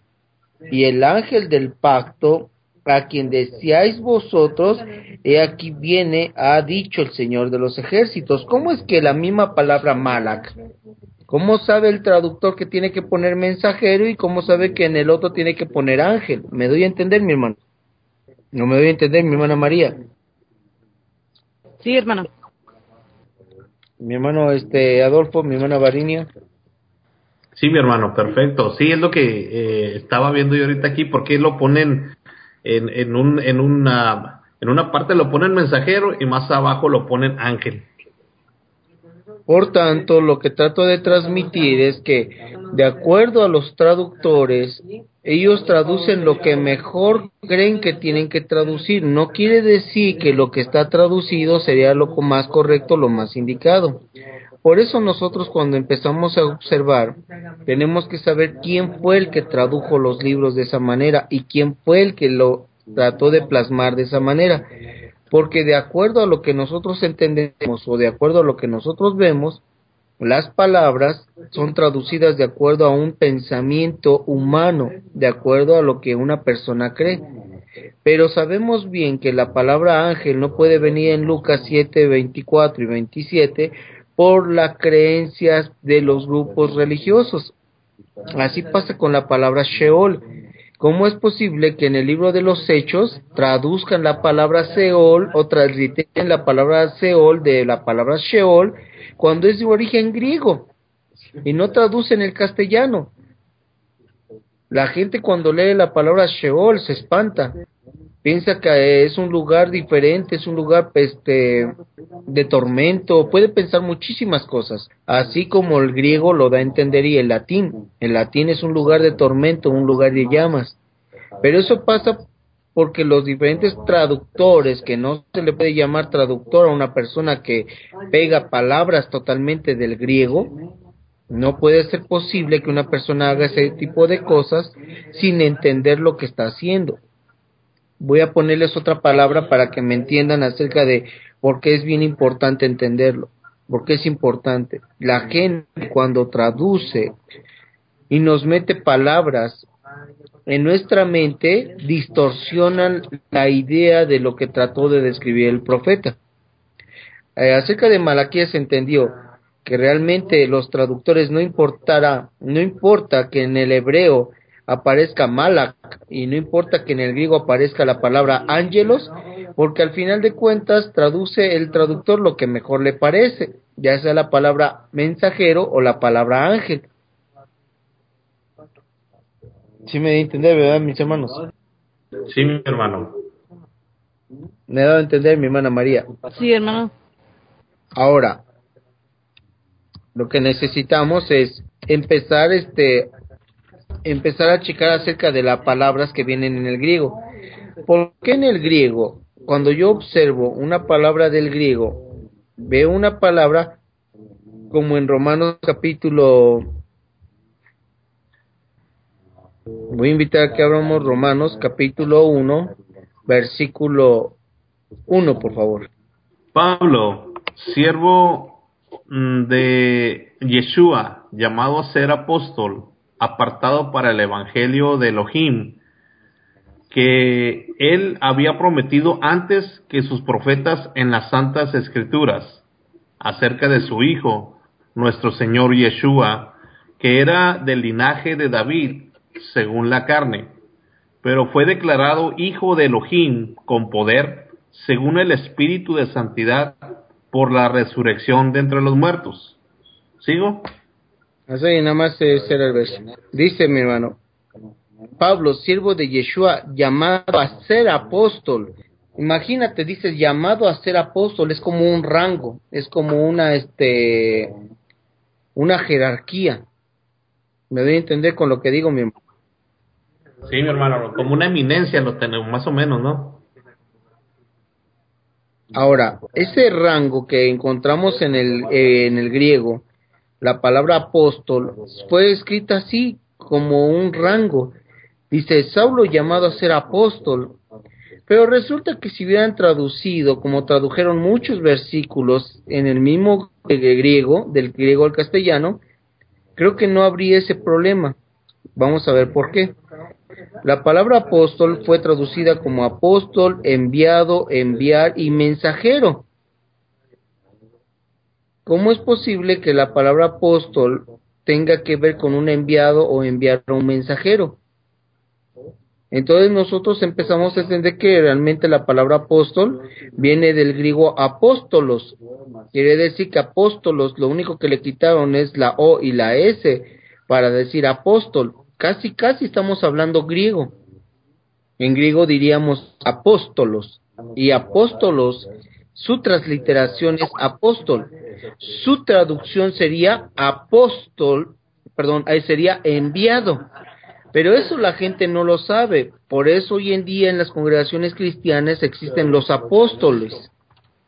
Y el ángel del pacto a quien deseáis vosotros, he aquí viene, ha dicho el Señor de los ejércitos. ¿Cómo es que la misma palabra malak? ¿Cómo sabe el traductor que tiene que poner mensajero y cómo sabe que en el otro tiene que poner ángel? ¿Me doy a entender, mi hermano? No me doy a entender, mi hermana María. Sí, hermano. Mi hermano este Adolfo, mi hermana Varinia. Sí, mi hermano, perfecto. Sí, es lo que eh, estaba viendo yo ahorita aquí. ¿Por qué lo ponen en, en, un, en, una, en una parte lo ponen mensajero y más abajo lo ponen ángel. Por tanto, lo que trato de transmitir es que, de acuerdo a los traductores, ellos traducen lo que mejor creen que tienen que traducir. No quiere decir que lo que está traducido sería lo más correcto, lo más indicado. Por eso nosotros cuando empezamos a observar, tenemos que saber quién fue el que tradujo los libros de esa manera y quién fue el que lo trató de plasmar de esa manera. Porque de acuerdo a lo que nosotros entendemos o de acuerdo a lo que nosotros vemos, las palabras son traducidas de acuerdo a un pensamiento humano, de acuerdo a lo que una persona cree. Pero sabemos bien que la palabra ángel no puede venir en Lucas 7, 24 y 27 por las creencias de los grupos religiosos. Así pasa con la palabra Sheol. ¿Cómo es posible que en el libro de los Hechos traduzcan la palabra Seol o transliten la palabra Seol de la palabra Sheol cuando es de origen griego y no traducen el castellano? La gente cuando lee la palabra Sheol se espanta piensa que es un lugar diferente, es un lugar este, de tormento, puede pensar muchísimas cosas, así como el griego lo da a entender y el latín. El latín es un lugar de tormento, un lugar de llamas. Pero eso pasa porque los diferentes traductores, que no se le puede llamar traductor a una persona que pega palabras totalmente del griego, no puede ser posible que una persona haga ese tipo de cosas sin entender lo que está haciendo. Voy a ponerles otra palabra para que me entiendan acerca de por qué es bien importante entenderlo, por qué es importante. La gente cuando traduce y nos mete palabras en nuestra mente, distorsionan la idea de lo que trató de describir el profeta. Eh, acerca de Malaquías se entendió que realmente los traductores no importará, no importa que en el hebreo aparezca Malak y no importa que en el griego aparezca la palabra ángelos, porque al final de cuentas traduce el traductor lo que mejor le parece, ya sea la palabra mensajero o la palabra ángel. Sí me di a entender, ¿verdad, mis hermanos? Sí, mi hermano. Me he dado a entender mi hermana María. Sí, hermano. Ahora, lo que necesitamos es empezar este empezar a checar acerca de las palabras que vienen en el griego. ¿Por qué en el griego, cuando yo observo una palabra del griego, veo una palabra como en Romanos capítulo Voy a invitar a que abramos Romanos capítulo 1, versículo 1, por favor. Pablo, siervo mm, de Yeshua, llamado a ser apóstol, apartado para el evangelio de Elohim, que él había prometido antes que sus profetas en las santas escrituras, acerca de su hijo, nuestro Señor Yeshua, que era del linaje de David según la carne, pero fue declarado hijo de Elohim con poder, según el Espíritu de Santidad, por la resurrección de entre los muertos. ¿Sigo? Así nada más ese el verso. Dice mi hermano, Pablo, siervo de Yeshua, llamado a ser apóstol. Imagínate, dices llamado a ser apóstol, es como un rango, es como una este una jerarquía. Me doy a entender con lo que digo, mi hermano. Sí, mi hermano, como una eminencia lo tenemos, más o menos, ¿no? Ahora, ese rango que encontramos en el, eh, en el griego, la palabra apóstol, fue escrita así, como un rango. Dice, Saulo llamado a ser apóstol. Pero resulta que si hubieran traducido, como tradujeron muchos versículos en el mismo griego, del griego al castellano, creo que no habría ese problema. Vamos a ver por qué. La palabra apóstol fue traducida como apóstol, enviado, enviar y mensajero. ¿Cómo es posible que la palabra apóstol tenga que ver con un enviado o enviar a un mensajero? Entonces nosotros empezamos a entender que realmente la palabra apóstol viene del griego apóstolos. Quiere decir que apóstolos lo único que le quitaron es la O y la S para decir apóstol casi, casi estamos hablando griego. En griego diríamos apóstolos. Y apóstolos, su transliteración es apóstol. Su traducción sería apóstol, perdón, ahí sería enviado. Pero eso la gente no lo sabe. Por eso hoy en día en las congregaciones cristianas existen los apóstoles.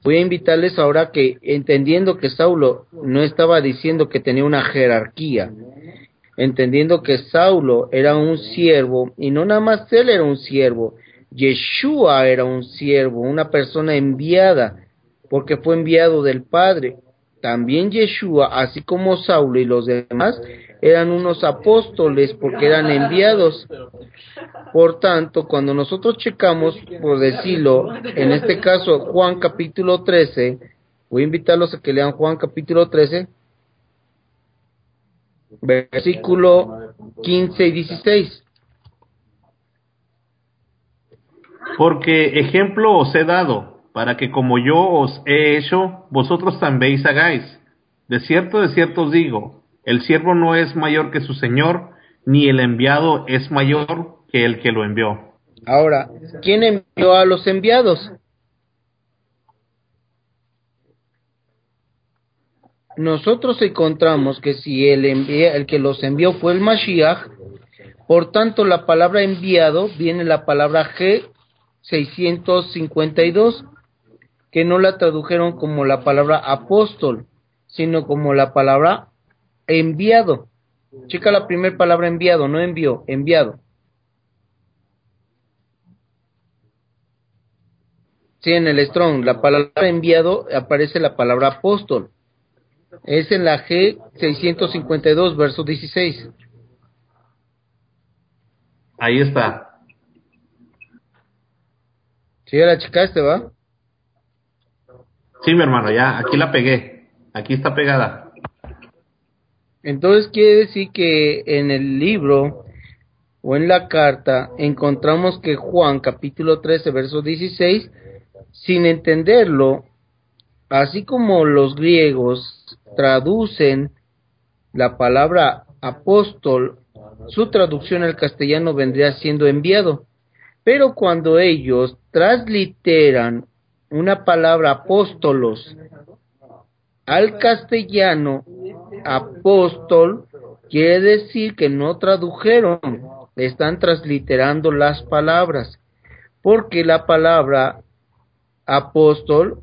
Voy a invitarles ahora que, entendiendo que Saulo no estaba diciendo que tenía una jerarquía, entendiendo que Saulo era un siervo, y no nada más él era un siervo, Yeshua era un siervo, una persona enviada, porque fue enviado del Padre. También Yeshua, así como Saulo y los demás, eran unos apóstoles porque eran enviados. Por tanto, cuando nosotros checamos, por decirlo, en este caso Juan capítulo 13, voy a invitarlos a que lean Juan capítulo 13, versículo 15 y 16. Porque ejemplo os he dado, para que como yo os he hecho, vosotros también hagáis. De cierto, de cierto os digo, el siervo no es mayor que su señor, ni el enviado es mayor que el que lo envió. Ahora, ¿quién envió a los enviados? Nosotros encontramos que si el, el que los envió fue el Mashiach, Por tanto, la palabra enviado viene la palabra G652, que no la tradujeron como la palabra apóstol, sino como la palabra enviado. Checa la primera palabra enviado, no envió, enviado. Sí, en el Strong, la palabra enviado aparece la palabra apóstol. Es en la G652, verso 16. Ahí está. Sí, la checaste, ¿va? Sí, mi hermano, ya, aquí la pegué. Aquí está pegada. Entonces quiere decir que en el libro o en la carta encontramos que Juan capítulo 13 verso 16, sin entenderlo, así como los griegos traducen la palabra apóstol, su traducción al castellano vendría siendo enviado. Pero cuando ellos transliteran una palabra apóstolos al castellano, apóstol quiere decir que no tradujeron, están transliterando las palabras, porque la palabra apóstol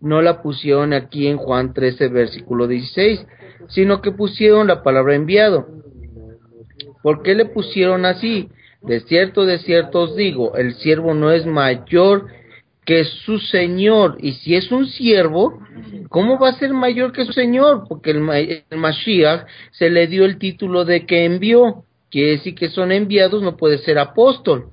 no la pusieron aquí en Juan 13, versículo 16, sino que pusieron la palabra enviado. ¿Por qué le pusieron así? De cierto, de cierto os digo, el siervo no es mayor que su señor, y si es un siervo, ¿cómo va a ser mayor que su señor? Porque el, el Mashiach se le dio el título de que envió, quiere decir que son enviados, no puede ser apóstol.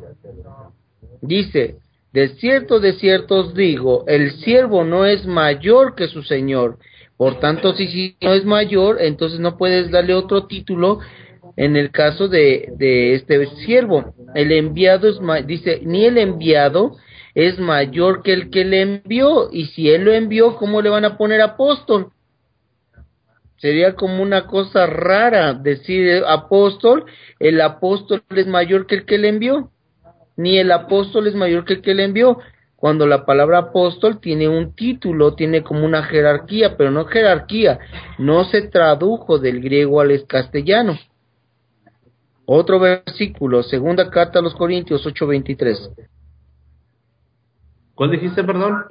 Dice, de cierto, de cierto os digo, el siervo no es mayor que su señor. Por tanto, si, no es mayor, entonces no puedes darle otro título en el caso de, de este siervo. El enviado es, dice, ni el enviado es mayor que el que le envió. Y si él lo envió, ¿cómo le van a poner apóstol? Sería como una cosa rara decir apóstol, el apóstol es mayor que el que le envió ni el apóstol es mayor que el que le envió. Cuando la palabra apóstol tiene un título, tiene como una jerarquía, pero no jerarquía, no se tradujo del griego al castellano. Otro versículo, segunda carta a los Corintios 8:23. ¿Cuál dijiste, perdón?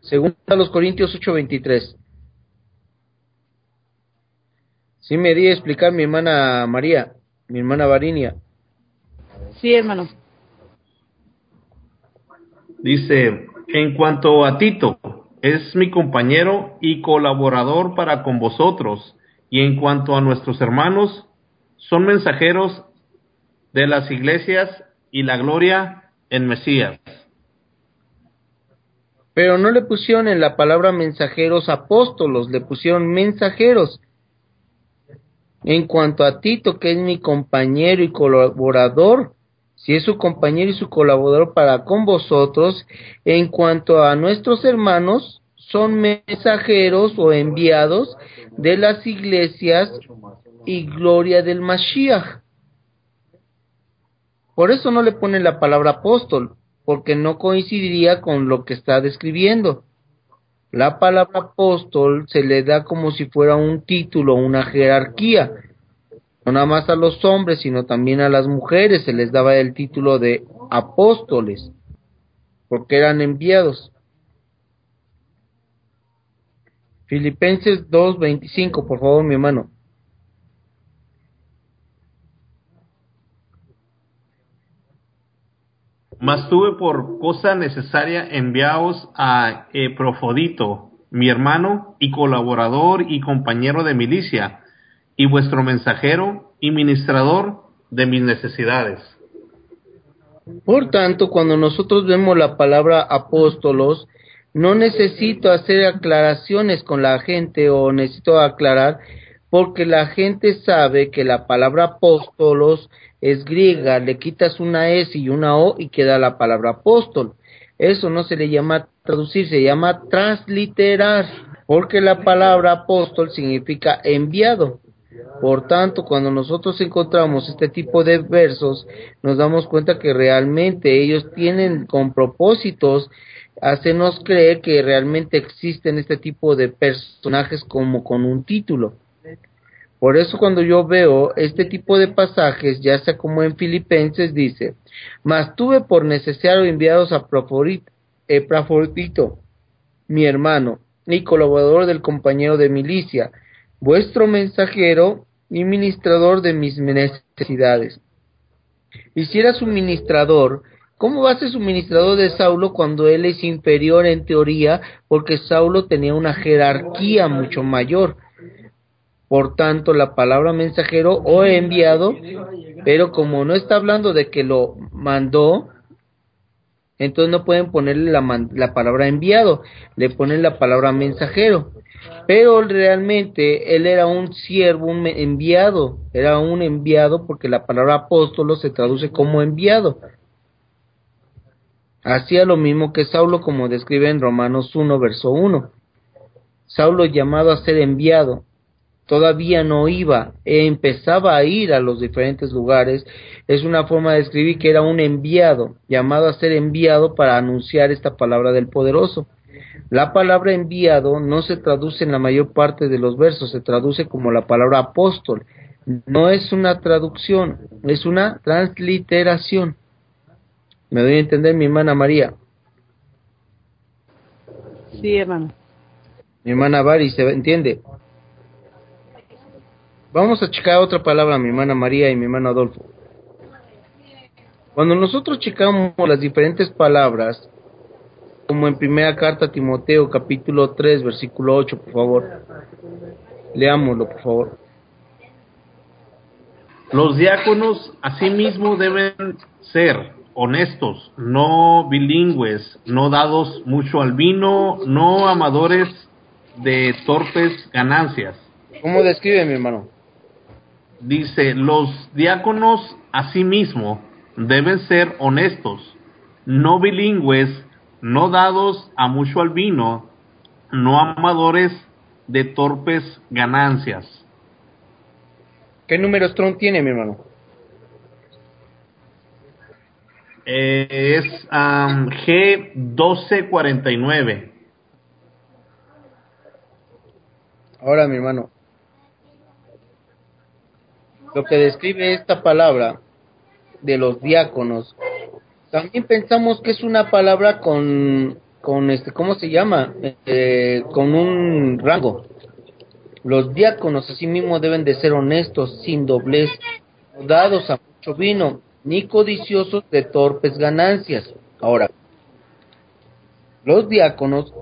Segunda a los Corintios 8:23. Sí me di a explicar mi hermana María, mi hermana Varinia. Sí, hermano. Dice, en cuanto a Tito, es mi compañero y colaborador para con vosotros, y en cuanto a nuestros hermanos, son mensajeros de las iglesias y la gloria en Mesías. Pero no le pusieron en la palabra mensajeros apóstolos, le pusieron mensajeros. En cuanto a Tito, que es mi compañero y colaborador, si es su compañero y su colaborador para con vosotros, en cuanto a nuestros hermanos, son mensajeros o enviados de las iglesias y gloria del Mashiach. Por eso no le ponen la palabra apóstol, porque no coincidiría con lo que está describiendo. La palabra apóstol se le da como si fuera un título, una jerarquía, no nada más a los hombres, sino también a las mujeres se les daba el título de apóstoles, porque eran enviados. Filipenses 2.25, por favor, mi hermano. Mas tuve por cosa necesaria enviaos a Eprofodito, mi hermano y colaborador y compañero de milicia, y vuestro mensajero y ministrador de mis necesidades. Por tanto, cuando nosotros vemos la palabra apóstolos, no necesito hacer aclaraciones con la gente o necesito aclarar porque la gente sabe que la palabra apóstolos es griega, le quitas una S y una O y queda la palabra apóstol. Eso no se le llama traducir, se llama transliterar, porque la palabra apóstol significa enviado. Por tanto, cuando nosotros encontramos este tipo de versos, nos damos cuenta que realmente ellos tienen con propósitos hacernos creer que realmente existen este tipo de personajes como con un título. Por eso cuando yo veo este tipo de pasajes, ya sea como en Filipenses dice, mas tuve por necesario enviados a Epafrodito, mi hermano y colaborador del compañero de milicia, vuestro mensajero y ministrador de mis necesidades. Y si era suministrador, ¿cómo va a ser suministrador de Saulo cuando él es inferior en teoría? Porque Saulo tenía una jerarquía mucho mayor. Por tanto, la palabra mensajero o enviado, pero como no está hablando de que lo mandó, entonces no pueden ponerle la, la palabra enviado, le ponen la palabra mensajero. Pero realmente él era un siervo, un enviado, era un enviado porque la palabra apóstolo se traduce como enviado. Hacía lo mismo que Saulo como describe en Romanos 1, verso 1. Saulo llamado a ser enviado, todavía no iba, empezaba a ir a los diferentes lugares, es una forma de escribir que era un enviado, llamado a ser enviado para anunciar esta palabra del poderoso. La palabra enviado no se traduce en la mayor parte de los versos, se traduce como la palabra apóstol. No es una traducción, es una transliteración. ¿Me doy a entender, mi hermana María? Sí, hermano. Mi hermana Bari, ¿se entiende? Vamos a checar otra palabra, mi hermana María y mi hermano Adolfo. Cuando nosotros checamos las diferentes palabras, como en primera carta a Timoteo capítulo 3 versículo 8, por favor. Leámoslo, por favor. Los diáconos asimismo deben ser honestos, no bilingües, no dados mucho al vino, no amadores de torpes ganancias. ¿Cómo describe mi hermano? Dice, los diáconos asimismo deben ser honestos, no bilingües, no dados a mucho al vino, no amadores de torpes ganancias. ¿Qué número Strong tiene, mi hermano? Eh, es um, G1249. Ahora, mi hermano, lo que describe esta palabra de los diáconos también pensamos que es una palabra con, con este, ¿cómo se llama? Eh, con un rango. Los diáconos asimismo deben de ser honestos, sin doblez, dados a mucho vino, ni codiciosos de torpes ganancias. Ahora, los diáconos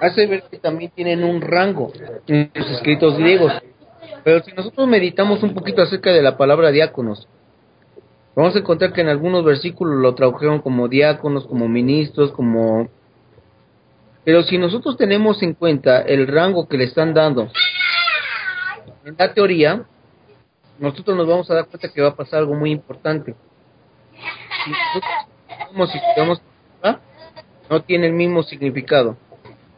hace ver que también tienen un rango en los escritos griegos. Pero si nosotros meditamos un poquito acerca de la palabra diáconos, Vamos a encontrar que en algunos versículos lo tradujeron como diáconos, como ministros, como... Pero si nosotros tenemos en cuenta el rango que le están dando en la teoría, nosotros nos vamos a dar cuenta que va a pasar algo muy importante. Si nosotros si no tiene el mismo significado.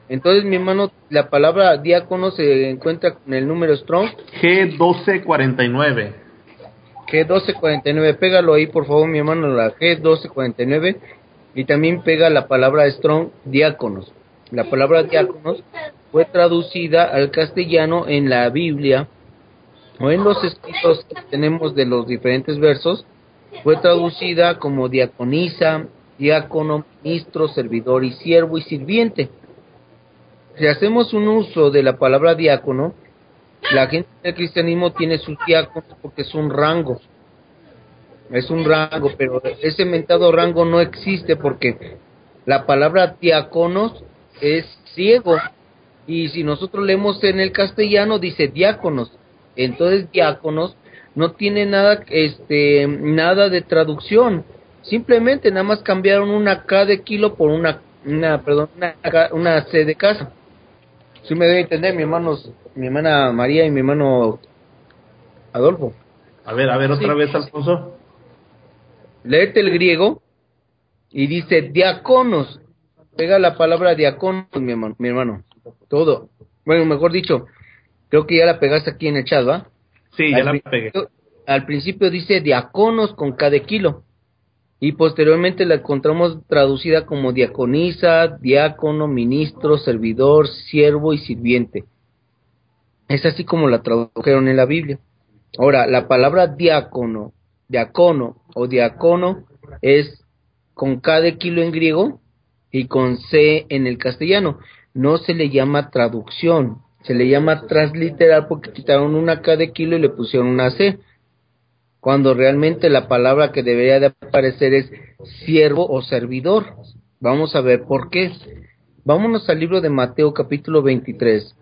Entonces, mi hermano, la palabra diácono se encuentra con el número strong. G1249. G1249, pégalo ahí por favor mi hermano, la G1249 y también pega la palabra strong diáconos. La palabra diáconos fue traducida al castellano en la Biblia o en los escritos que tenemos de los diferentes versos, fue traducida como diaconisa, diácono, ministro, servidor y siervo y sirviente. Si hacemos un uso de la palabra diácono, la gente del cristianismo tiene sus diáconos porque es un rango. Es un rango, pero ese mentado rango no existe porque la palabra diáconos es ciego. Y si nosotros leemos en el castellano, dice diáconos. Entonces, diáconos no tiene nada, este, nada de traducción. Simplemente nada más cambiaron una K de kilo por una, una perdón, una, una C de casa. Si me debe entender, mi hermanos, mi hermana María y mi hermano Adolfo. A ver, a ver, otra vez, Alfonso. Leerte el griego y dice diáconos. Pega la palabra diáconos, mi hermano, mi hermano. Todo. Bueno, mejor dicho, creo que ya la pegaste aquí en el chat, ¿va? Sí, ya la pegué. Al principio dice diáconos con cada kilo y posteriormente la encontramos traducida como diaconisa, diácono, ministro, servidor, siervo y sirviente. Es así como la tradujeron en la Biblia. Ahora, la palabra diácono, diácono o diácono es con K de kilo en griego y con C en el castellano. No se le llama traducción, se le llama transliteral porque quitaron una K de kilo y le pusieron una C. Cuando realmente la palabra que debería de aparecer es siervo o servidor. Vamos a ver por qué. Vámonos al libro de Mateo capítulo 23.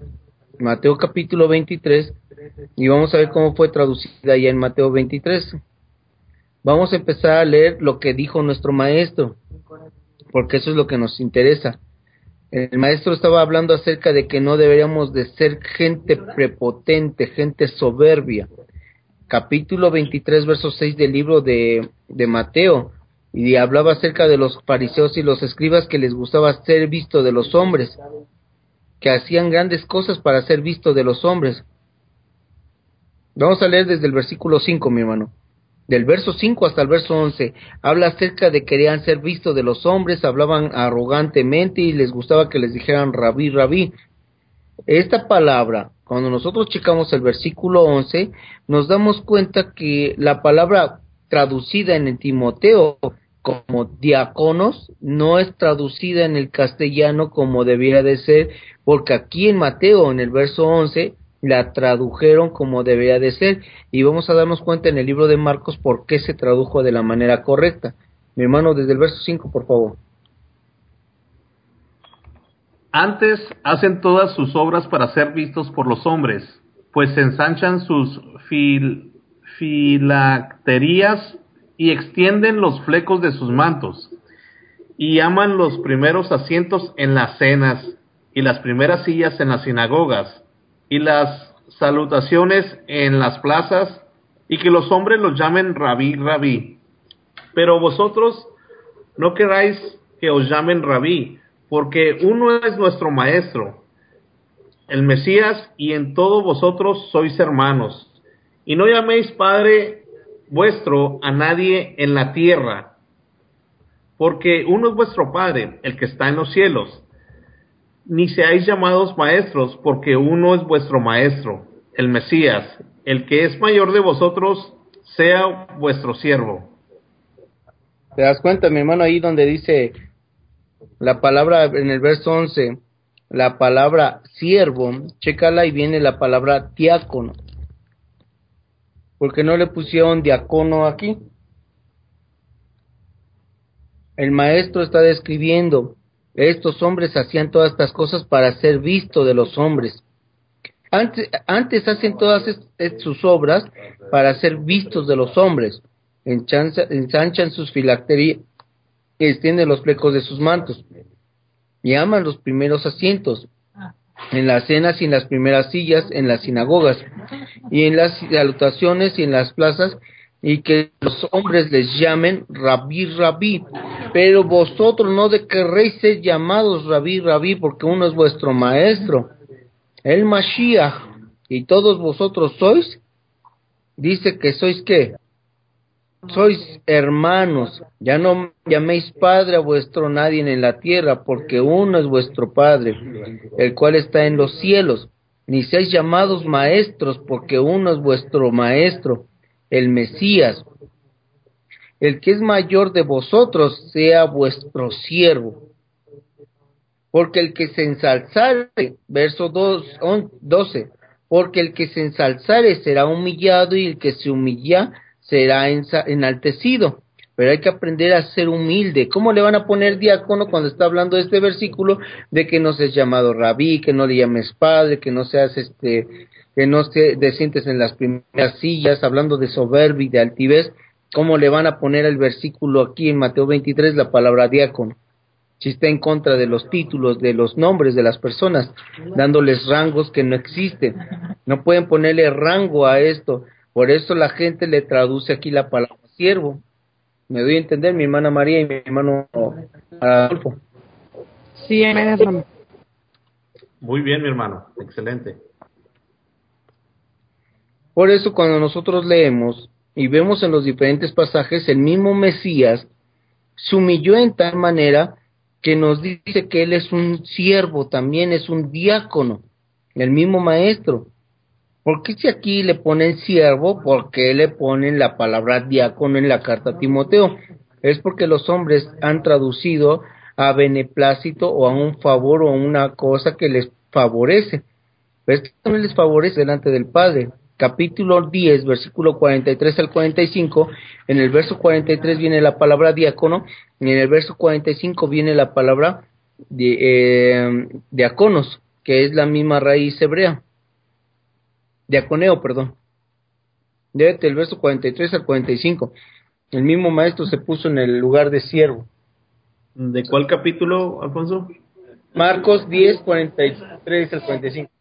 Mateo capítulo 23 y vamos a ver cómo fue traducida ya en Mateo 23. Vamos a empezar a leer lo que dijo nuestro maestro, porque eso es lo que nos interesa. El maestro estaba hablando acerca de que no deberíamos de ser gente prepotente, gente soberbia. Capítulo 23, verso 6 del libro de, de Mateo y hablaba acerca de los fariseos y los escribas que les gustaba ser visto de los hombres, que hacían grandes cosas para ser visto de los hombres. Vamos a leer desde el versículo 5, mi hermano. Del verso 5 hasta el verso 11, habla acerca de que querían ser vistos de los hombres, hablaban arrogantemente y les gustaba que les dijeran rabí, rabí. Esta palabra, cuando nosotros checamos el versículo 11, nos damos cuenta que la palabra traducida en el Timoteo como diáconos no es traducida en el castellano como debiera de ser, porque aquí en Mateo, en el verso 11, la tradujeron como debería de ser y vamos a darnos cuenta en el libro de Marcos por qué se tradujo de la manera correcta. Mi hermano, desde el verso 5, por favor. Antes hacen todas sus obras para ser vistos por los hombres, pues ensanchan sus fil filacterías y extienden los flecos de sus mantos, y aman los primeros asientos en las cenas, y las primeras sillas en las sinagogas, y las salutaciones en las plazas, y que los hombres los llamen rabí, rabí. Pero vosotros no queráis que os llamen rabí, porque uno es nuestro maestro, el Mesías, y en todos vosotros sois hermanos. Y no llaméis Padre vuestro a nadie en la tierra, porque uno es vuestro Padre, el que está en los cielos. Ni seáis llamados maestros, porque uno es vuestro Maestro, el Mesías, el que es mayor de vosotros, sea vuestro siervo. ¿Te das cuenta, mi hermano, ahí donde dice la palabra en el verso 11, la palabra siervo, chécala y viene la palabra diácono. ¿Por qué no le pusieron diácono aquí? El maestro está describiendo, estos hombres hacían todas estas cosas para ser visto de los hombres. Antes, hacen todas sus obras para ser vistos de los hombres. ensanchan sus filacterías, extienden los flecos de sus mantos y aman los primeros asientos en las cenas y en las primeras sillas en las sinagogas y en las salutaciones y en las plazas y que los hombres les llamen rabí, rabí, pero vosotros no de querréis ser llamados rabí, rabí, porque uno es vuestro maestro, el Mashiach, y todos vosotros sois, dice que sois qué, sois hermanos, ya no llaméis padre a vuestro nadie en la tierra, porque uno es vuestro Padre, el cual está en los cielos, ni seáis llamados maestros, porque uno es vuestro maestro, el Mesías. El que es mayor de vosotros sea vuestro siervo. Porque el que se ensalzare, verso 12, porque el que se ensalzare será humillado y el que se humilla será enaltecido. Pero hay que aprender a ser humilde. ¿Cómo le van a poner diácono cuando está hablando de este versículo de que no seas llamado rabí, que no le llames padre, que no seas este, que no te, sientes en las primeras sillas, hablando de soberbia y de altivez? ¿Cómo le van a poner el versículo aquí en Mateo 23 la palabra diácono? Si está en contra de los títulos, de los nombres de las personas, dándoles rangos que no existen. No pueden ponerle rango a esto por eso la gente le traduce aquí la palabra siervo. Me doy a entender, mi hermana María y mi hermano Adolfo. Sí, hermano. Muy bien, mi hermano. Excelente. Por eso cuando nosotros leemos y vemos en los diferentes pasajes, el mismo Mesías se humilló en tal manera que nos dice que él es un siervo, también es un diácono, el mismo maestro ¿Por qué si aquí le ponen siervo? ¿Por qué le ponen la palabra diácono en la carta a Timoteo? Es porque los hombres han traducido a beneplácito o a un favor o a una cosa que les favorece. Pero esto no les favorece delante del Padre. Capítulo 10, versículo 43 al 45. En el verso 43 viene la palabra diácono y en el verso 45 viene la palabra de, eh, diáconos, que es la misma raíz hebrea. Diaconeo, perdón. Desde el verso 43 al 45. El mismo maestro se puso en el lugar de siervo. ¿De cuál capítulo, Alfonso? Marcos 10, 43 al 45.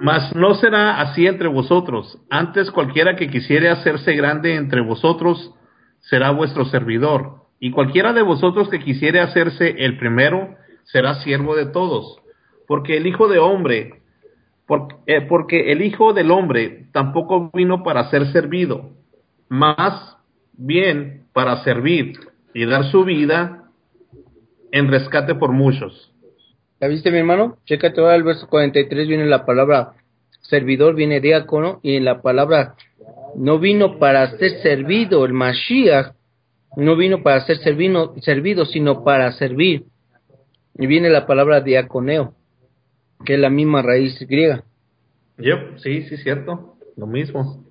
Mas no será así entre vosotros. Antes cualquiera que quisiere hacerse grande entre vosotros será vuestro servidor. Y cualquiera de vosotros que quisiere hacerse el primero será siervo de todos. Porque el Hijo de Hombre, eh, porque el Hijo del Hombre tampoco vino para ser servido, más bien para servir y dar su vida en rescate por muchos. ¿La viste, mi hermano? Chécate ahora el verso 43, viene la palabra servidor, viene diácono, y en la palabra no vino para ser servido, el Mashiach no vino para ser servido, servido sino para servir. Y viene la palabra diaconeo, que es la misma raíz griega. Yo, sí, sí, cierto, lo mismo.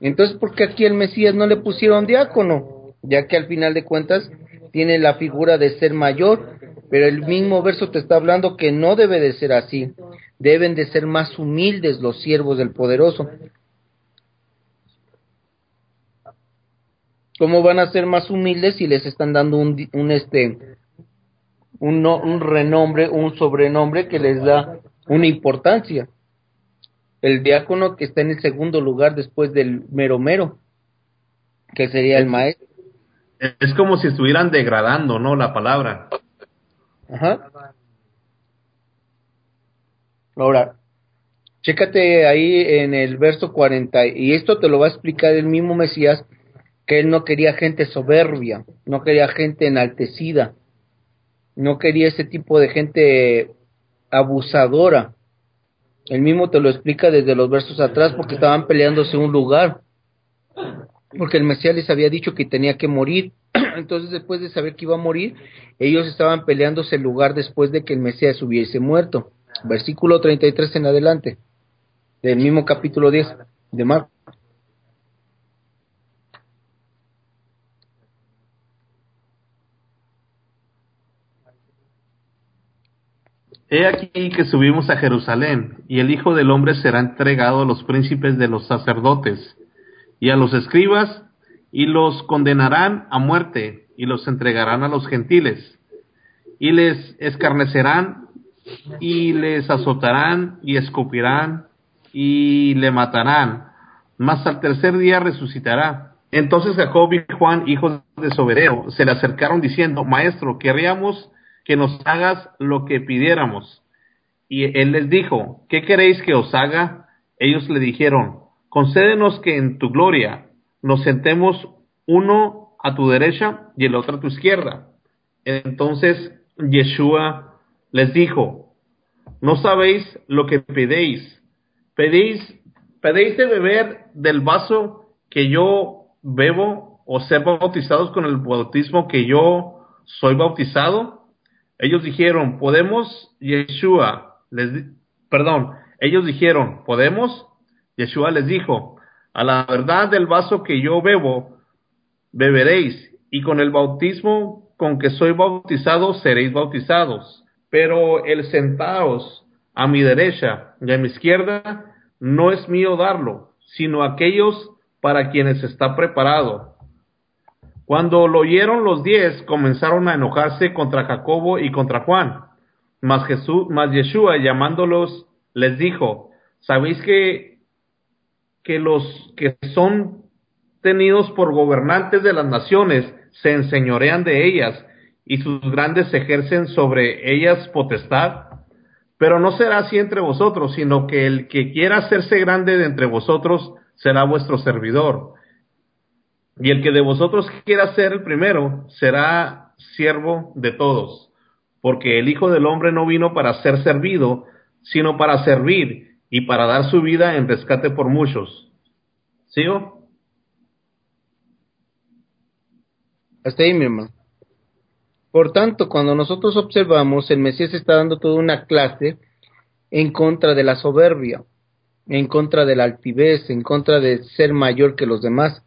Entonces, ¿por qué aquí el Mesías no le pusieron diácono? Ya que al final de cuentas tiene la figura de ser mayor pero el mismo verso te está hablando que no debe de ser así. Deben de ser más humildes los siervos del poderoso. ¿Cómo van a ser más humildes si les están dando un, un este un, un renombre, un sobrenombre que les da una importancia? El diácono que está en el segundo lugar después del mero mero, que sería el maestro. Es como si estuvieran degradando, ¿no? La palabra. Ahora, chécate ahí en el verso 40, y esto te lo va a explicar el mismo Mesías, que él no quería gente soberbia, no quería gente enaltecida, no quería ese tipo de gente abusadora. El mismo te lo explica desde los versos atrás porque estaban peleándose un lugar, porque el Mesías les había dicho que tenía que morir entonces después de saber que iba a morir, ellos estaban peleándose el lugar después de que el Mesías hubiese muerto. Versículo 33 en adelante, del mismo capítulo 10 de Marcos. He aquí que subimos a Jerusalén, y el Hijo del Hombre será entregado a los príncipes de los sacerdotes, y a los escribas, y los condenarán a muerte y los entregarán a los gentiles y les escarnecerán y les azotarán y escupirán y le matarán, mas al tercer día resucitará. Entonces Jacob y Juan, hijos de Sobereo, se le acercaron diciendo, Maestro, querríamos que nos hagas lo que pidiéramos. Y él les dijo, ¿qué queréis que os haga? Ellos le dijeron, concédenos que en tu gloria nos sentemos uno a tu derecha y el otro a tu izquierda. Entonces Yeshua les dijo, no sabéis lo que pedéis. Pedéis, pedéis de beber del vaso que yo bebo o ser bautizados con el bautismo que yo soy bautizado. Ellos dijeron, podemos, Yeshua, les, perdón, ellos dijeron, podemos. Yeshua les dijo, a la verdad del vaso que yo bebo, beberéis, y con el bautismo con que soy bautizado, seréis bautizados. Pero el sentaos a mi derecha y a mi izquierda, no es mío darlo, sino aquellos para quienes está preparado. Cuando lo oyeron los diez, comenzaron a enojarse contra Jacobo y contra Juan. Mas Jesús, mas Yeshua llamándolos, les dijo, ¿sabéis que que los que son tenidos por gobernantes de las naciones se enseñorean de ellas y sus grandes ejercen sobre ellas potestad. Pero no será así entre vosotros, sino que el que quiera hacerse grande de entre vosotros será vuestro servidor. Y el que de vosotros quiera ser el primero será siervo de todos. porque el Hijo del Hombre no vino para ser servido, sino para servir y para dar su vida en rescate por muchos. ¿Sigo? Hasta ahí, mi hermano. Por tanto, cuando nosotros observamos, el Mesías está dando toda una clase en contra de la soberbia, en contra de la altivez, en contra de ser mayor que los demás.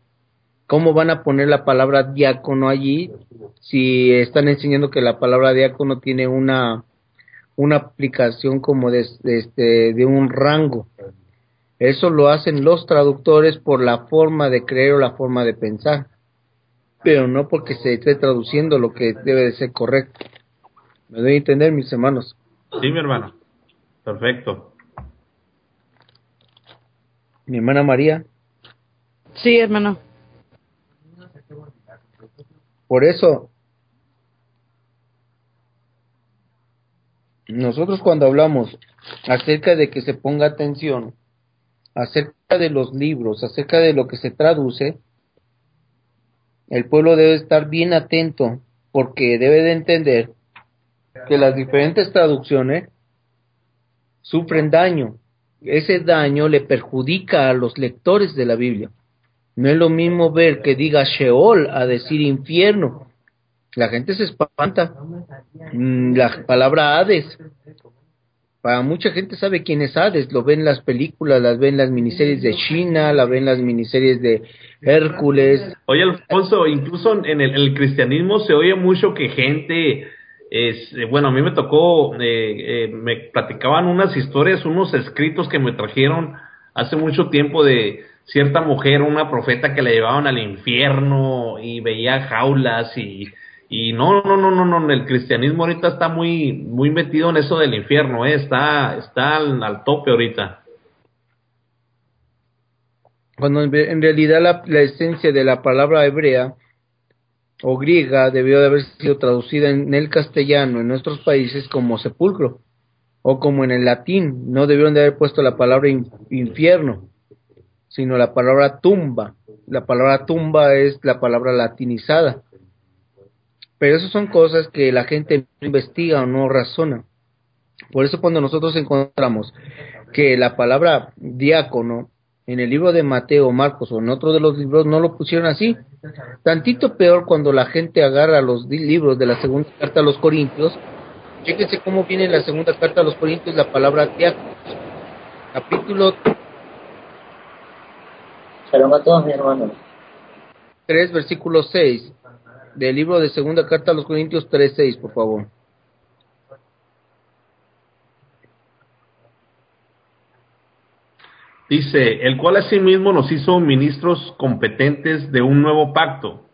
¿Cómo van a poner la palabra diácono allí si están enseñando que la palabra diácono tiene una, una aplicación como de, de, este, de un rango? Eso lo hacen los traductores por la forma de creer o la forma de pensar, pero no porque se esté traduciendo lo que debe de ser correcto. ¿Me doy a entender, mis hermanos? Sí, mi hermano. Perfecto. Mi hermana María. Sí, hermano. Por eso, nosotros cuando hablamos acerca de que se ponga atención, acerca de los libros, acerca de lo que se traduce, el pueblo debe estar bien atento porque debe de entender que las diferentes traducciones sufren daño. Ese daño le perjudica a los lectores de la Biblia. No es lo mismo ver que diga Sheol a decir infierno. La gente se espanta. Mm, la palabra Hades. Para mucha gente sabe quién es Hades. Lo ven en las películas, las ven en las miniseries de China, la ven en las miniseries de Hércules. Oye, Alfonso, incluso en el, cristianismo se oye mucho que gente es, bueno, a mí me tocó, eh, eh, me platicaban unas historias, unos escritos que me trajeron hace mucho tiempo de cierta mujer, una profeta que le llevaban al infierno y veía jaulas y, y no, no, no, no, no, el cristianismo ahorita está muy, muy metido en eso del infierno, eh, está, está al, tope ahorita. Cuando en realidad la, la esencia de la palabra hebrea o griega debió de haber sido traducida en el castellano en nuestros países como sepulcro o como en el latín, no debieron de haber puesto la palabra infierno, sino la palabra tumba. La palabra tumba es la palabra latinizada. Pero eso son cosas que la gente no investiga o no razona. Por eso cuando nosotros encontramos que la palabra diácono en el libro de Mateo, Marcos o en otro de los libros no lo pusieron así. Tantito peor cuando la gente agarra los libros de la segunda carta a los Corintios. Chéquense cómo viene en la segunda carta a los Corintios la palabra diácono. Capítulo Shalom a todos mis hermanos. 3, versículo 6 del libro de segunda carta a los Corintios 3, 6, por favor. Dice, el cual asimismo nos hizo ministros competentes de un nuevo pacto,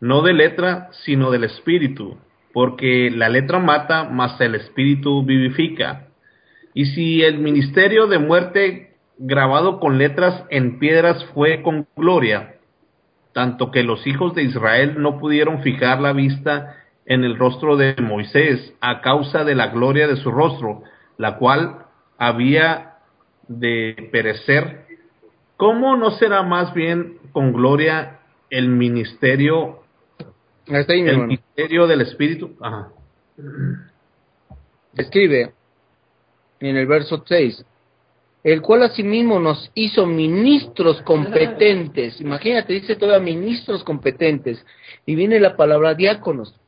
no de letra, sino del espíritu, porque la letra mata, mas el espíritu vivifica. Y si el ministerio de muerte grabado con letras en piedras fue con gloria, tanto que los hijos de Israel no pudieron fijar la vista en el rostro de Moisés a causa de la gloria de su rostro, la cual había de perecer. ¿Cómo no será más bien con gloria el ministerio, el ministerio del Espíritu? Ajá. Escribe en el verso 6, el cual asimismo nos hizo ministros competentes. Imagínate, dice todavía ministros competentes. Y viene la palabra diáconos.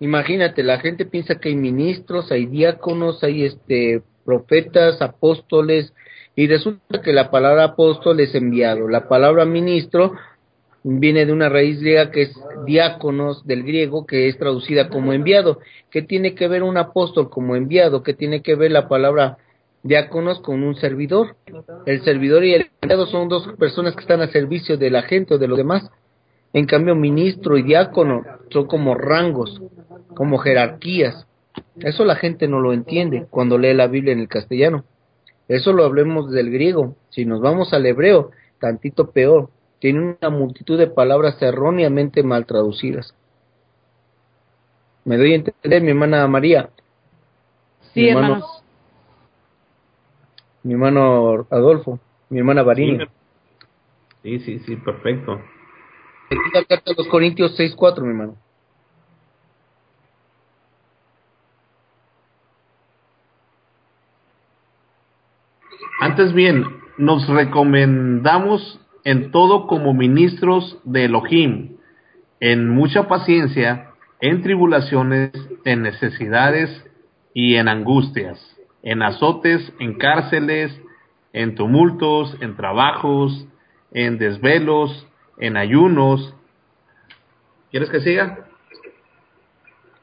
Imagínate, la gente piensa que hay ministros, hay diáconos, hay este profetas, apóstoles, y resulta que la palabra apóstol es enviado. La palabra ministro viene de una raíz griega que es diáconos del griego, que es traducida como enviado. ¿Qué tiene que ver un apóstol como enviado? ¿Qué tiene que ver la palabra diáconos con un servidor. El servidor y el enviado son dos personas que están a servicio de la gente o de los demás. En cambio, ministro y diácono son como rangos, como jerarquías. Eso la gente no lo entiende cuando lee la Biblia en el castellano. Eso lo hablemos del griego. Si nos vamos al hebreo, tantito peor. Tiene una multitud de palabras erróneamente mal traducidas. ¿Me doy a entender, mi hermana María? Sí, hermano mi hermano Adolfo, mi hermana Varini. Sí, sí, sí, perfecto. Segunda carta de los Corintios 6.4, mi hermano. Antes bien, nos recomendamos en todo como ministros de Elohim, en mucha paciencia, en tribulaciones, en necesidades y en angustias en azotes, en cárceles, en tumultos, en trabajos, en desvelos, en ayunos. ¿Quieres que siga?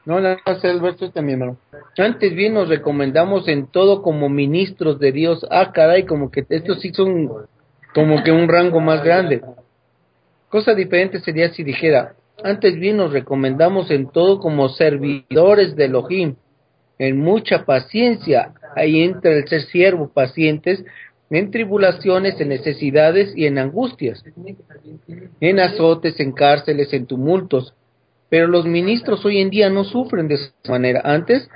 No, no, el verso también, hermano. Antes bien nos recomendamos en todo como ministros de Dios. Ah, caray, como que estos sí son como que un rango más grande. Cosa diferente sería si dijera, antes bien nos recomendamos en todo como servidores de Elohim, en mucha paciencia, ahí entra el ser siervo, pacientes, en tribulaciones, en necesidades y en angustias, en azotes, en cárceles, en tumultos. Pero los ministros hoy en día no sufren de esa manera. Antes,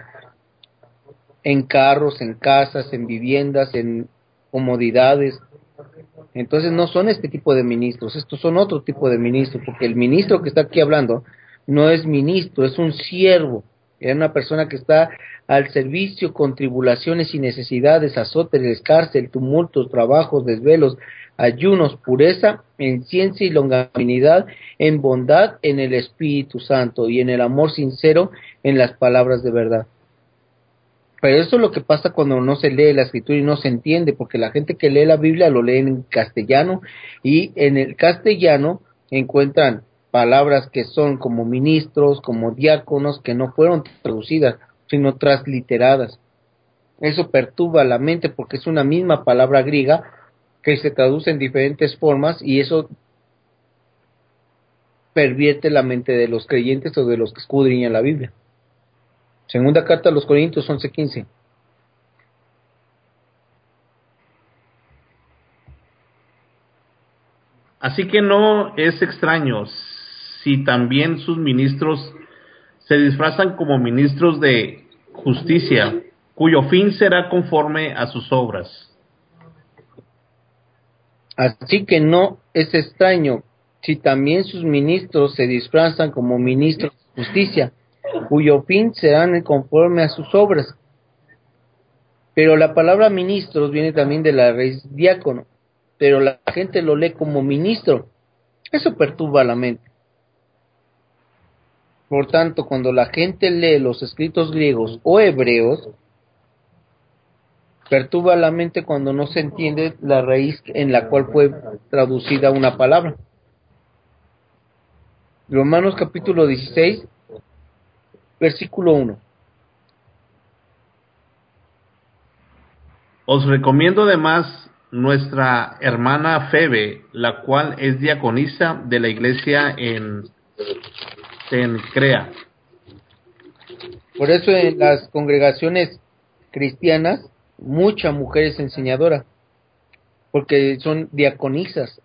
en carros, en casas, en viviendas, en comodidades. Entonces no son este tipo de ministros, estos son otro tipo de ministros, porque el ministro que está aquí hablando no es ministro, es un siervo, es una persona que está al servicio con tribulaciones y necesidades, azotes, cárcel, tumultos, trabajos, desvelos, ayunos, pureza, en ciencia y longanimidad, en bondad, en el Espíritu Santo y en el amor sincero, en las palabras de verdad. Pero eso es lo que pasa cuando no se lee la escritura y no se entiende, porque la gente que lee la Biblia lo lee en castellano y en el castellano encuentran palabras que son como ministros, como diáconos, que no fueron traducidas sino transliteradas. Eso perturba la mente porque es una misma palabra griega que se traduce en diferentes formas y eso pervierte la mente de los creyentes o de los que escudriñan la Biblia. Segunda carta a los Corintios 11:15. Así que no es extraño si también sus ministros se disfrazan como ministros de justicia, cuyo fin será conforme a sus obras. Así que no es extraño si también sus ministros se disfrazan como ministros de justicia, cuyo fin serán conforme a sus obras. Pero la palabra ministros viene también de la raíz diácono, pero la gente lo lee como ministro. Eso perturba la mente. Por tanto, cuando la gente lee los escritos griegos o hebreos, perturba la mente cuando no se entiende la raíz en la cual fue traducida una palabra. Romanos capítulo 16, versículo 1. Os recomiendo además nuestra hermana Febe, la cual es diaconisa de la iglesia en crea. Por eso en las congregaciones cristianas, mucha mujer es enseñadora, porque son diaconisas.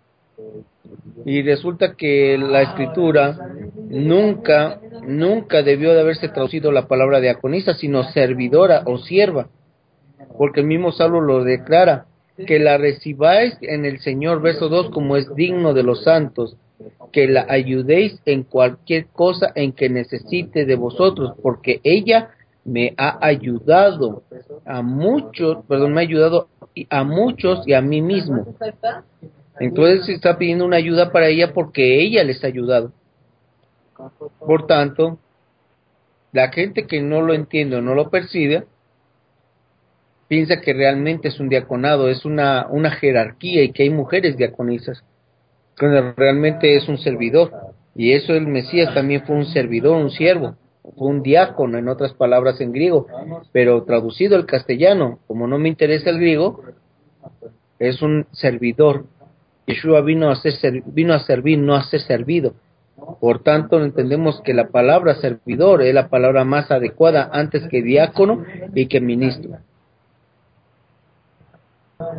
Y resulta que la escritura nunca, nunca debió de haberse traducido la palabra diaconisa, sino servidora o sierva, porque el mismo Saulo lo declara, que la recibáis en el Señor, verso 2, como es digno de los santos, que la ayudéis en cualquier cosa en que necesite de vosotros, porque ella me ha ayudado a muchos, perdón, me ha ayudado a muchos y a mí mismo. Entonces está pidiendo una ayuda para ella porque ella les ha ayudado. Por tanto, la gente que no lo entiende o no lo percibe, piensa que realmente es un diaconado, es una, una jerarquía y que hay mujeres diaconisas realmente es un servidor. Y eso el Mesías también fue un servidor, un siervo, fue un diácono, en otras palabras en griego, pero traducido al castellano, como no me interesa el griego, es un servidor. Yeshua vino a, ser, vino a servir, no a ser servido. Por tanto, entendemos que la palabra servidor es la palabra más adecuada antes que diácono y que ministro.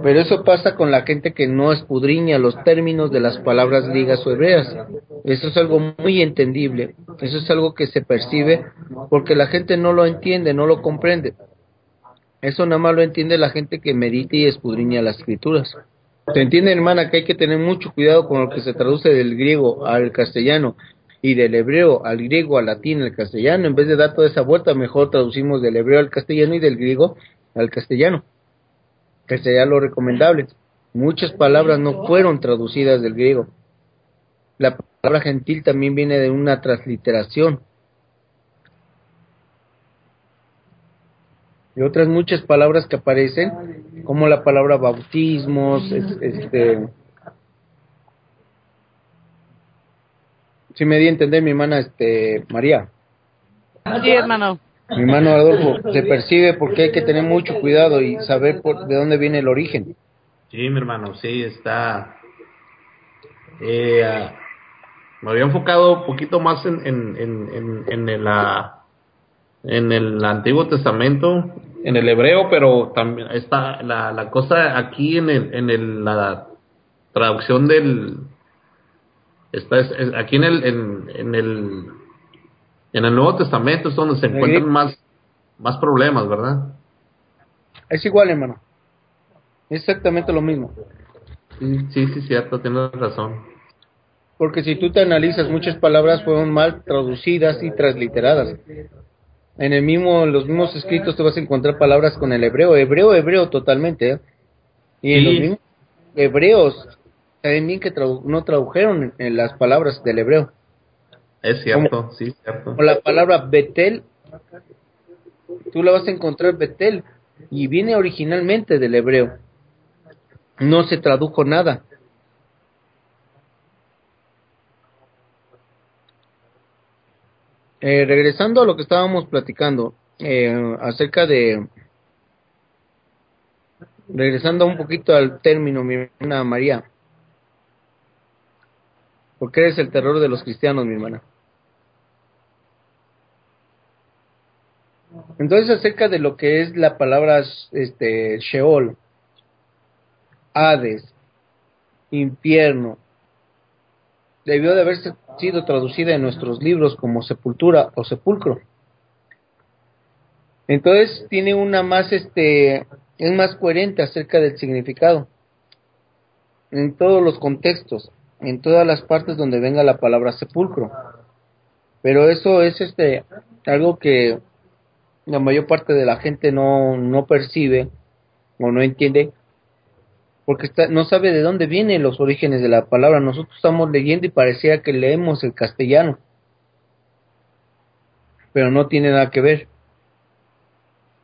Pero eso pasa con la gente que no escudriña los términos de las palabras griegas o hebreas. Eso es algo muy entendible. Eso es algo que se percibe porque la gente no lo entiende, no lo comprende. Eso nada más lo entiende la gente que medita y escudriña las escrituras. ¿Se entiende, hermana, que hay que tener mucho cuidado con lo que se traduce del griego al castellano y del hebreo al griego, al latín, al castellano? En vez de dar toda esa vuelta, mejor traducimos del hebreo al castellano y del griego al castellano. Que sería lo recomendable. Muchas palabras no fueron traducidas del griego. La palabra gentil también viene de una transliteración. Y otras muchas palabras que aparecen, como la palabra bautismos, es- este... Si me di a entender mi hermana este, María. Sí, hermano. Mi hermano Adolfo, se percibe porque hay que tener mucho cuidado y saber por, de dónde viene el origen. Sí, mi hermano, sí, está. Eh, ah, me había enfocado un poquito más en, en, en, en, en el, ah, en el Antiguo Testamento, en el hebreo, pero también está la, la cosa aquí en, el, en el, la traducción del. Está, es- aquí en el, en el en el Nuevo Testamento es donde se encuentran más, más problemas, ¿verdad? Es igual, hermano. Exactamente lo mismo. Sí, sí, sí, cierto, tienes razón. Porque si tú te analizas, muchas palabras fueron mal traducidas y transliteradas. En el mismo, en los mismos escritos te vas a encontrar palabras con el hebreo, hebreo, hebreo totalmente. ¿eh? Y en Sí. los mismos hebreos también que no tradujeron en las palabras del hebreo. Es cierto, sí, cierto. O la palabra Betel, tú la vas a encontrar Betel y viene originalmente del hebreo. No se tradujo nada. Eh, regresando a lo que estábamos platicando eh, acerca de regresando un poquito al término mi hermana María porque eres el terror de los cristianos mi hermana Entonces, acerca de lo que es la palabra este, Sheol, Hades, infierno, debió de haberse sido traducida en nuestros libros como sepultura o sepulcro. Entonces, tiene una más, este, es más coherente acerca del significado. En todos los contextos, en todas las partes donde venga la palabra sepulcro. Pero eso es, este, algo que la mayor parte de la gente no, no percibe o no entiende porque está, no sabe de dónde vienen los orígenes de la palabra. Nosotros estamos leyendo y parecía que leemos el castellano, pero no tiene nada que ver.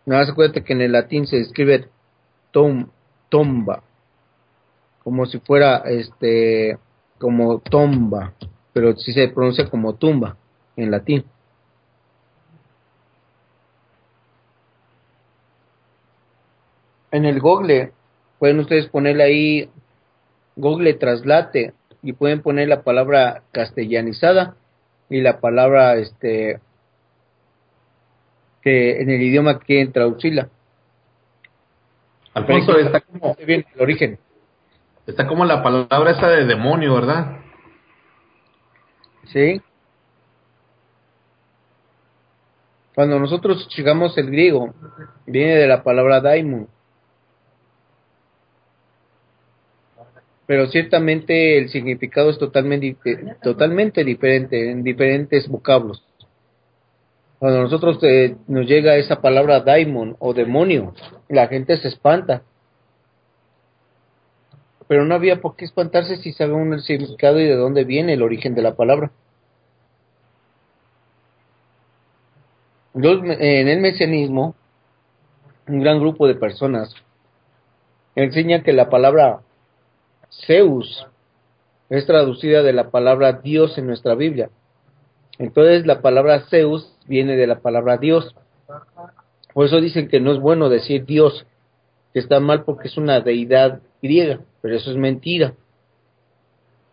Nada acuérdate que en el latín se escribe tom, tomba, como si fuera este, como tomba, pero si se pronuncia como tumba en latín. En el Google pueden ustedes ponerle ahí Google Traslate y pueden poner la palabra castellanizada y la palabra este que en el idioma que quieren traducirla. Alfonso, está como, Bien, el origen. está como la palabra esa de demonio, ¿verdad? ¿Sí? Cuando nosotros llegamos el griego, viene de la palabra daimon. Pero ciertamente el significado es totalmente, dif- totalmente diferente en diferentes vocablos. Cuando nosotros eh, nos llega esa palabra daimon o demonio, la gente se espanta. Pero no había por qué espantarse si sabe uno el significado y de dónde viene el origen de la palabra. En el mesianismo, un gran grupo de personas enseña que la palabra Zeus es traducida de la palabra Dios en nuestra Biblia. Entonces la palabra Zeus viene de la palabra Dios. Por eso dicen que no es bueno decir Dios, que está mal porque es una deidad griega, pero eso es mentira.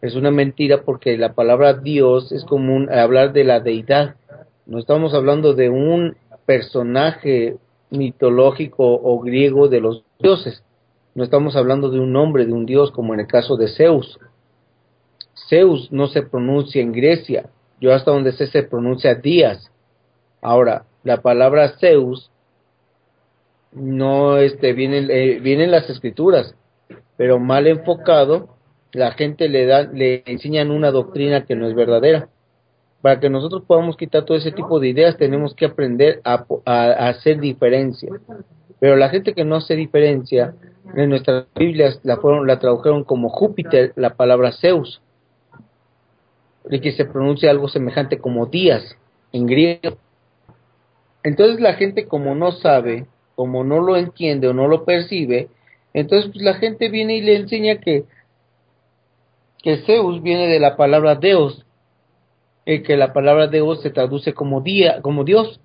Es una mentira porque la palabra Dios es común hablar de la deidad. No estamos hablando de un personaje mitológico o griego de los dioses. No estamos hablando de un nombre de un dios como en el caso de Zeus. Zeus no se pronuncia en Grecia. Yo hasta donde sé se pronuncia Díaz. Ahora, la palabra Zeus no este viene eh, viene en las escrituras, pero mal enfocado, la gente le da le enseñan una doctrina que no es verdadera. Para que nosotros podamos quitar todo ese tipo de ideas, tenemos que aprender a, a hacer diferencia. Pero la gente que no hace diferencia, en nuestras Biblias la, fueron, la tradujeron como Júpiter, la palabra Zeus, y que se pronuncia algo semejante como días en griego. Entonces la gente como no sabe, como no lo entiende o no lo percibe, entonces pues, la gente viene y le enseña que, que Zeus viene de la palabra Deus, y que la palabra Deus se traduce como día, como Dios.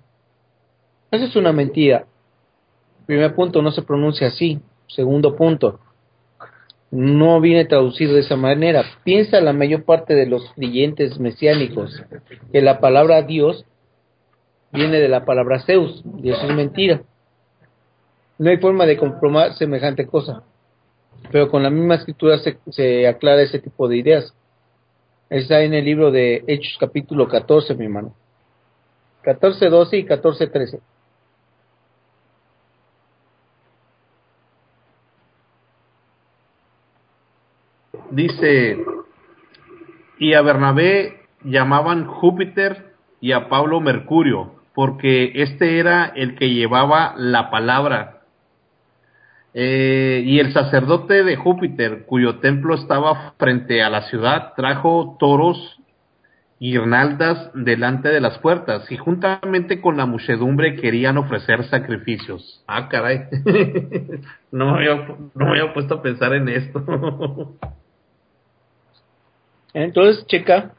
Eso es una mentira. Primer punto, no se pronuncia así. Segundo punto, no viene traducido de esa manera. Piensa la mayor parte de los creyentes mesiánicos que la palabra Dios viene de la palabra Zeus, y eso es mentira. No hay forma de comprobar semejante cosa, pero con la misma escritura se, se aclara ese tipo de ideas. Está en el libro de Hechos capítulo 14, mi hermano. 14, 12 y 14, dice, y a Bernabé llamaban Júpiter y a Pablo Mercurio, porque este era el que llevaba la palabra. Eh, y el sacerdote de Júpiter, cuyo templo estaba frente a la ciudad, trajo toros y guirnaldas delante de las puertas, y juntamente con la muchedumbre querían ofrecer sacrificios. Ah, caray. no, había, no me había puesto a pensar en esto. Entonces, checa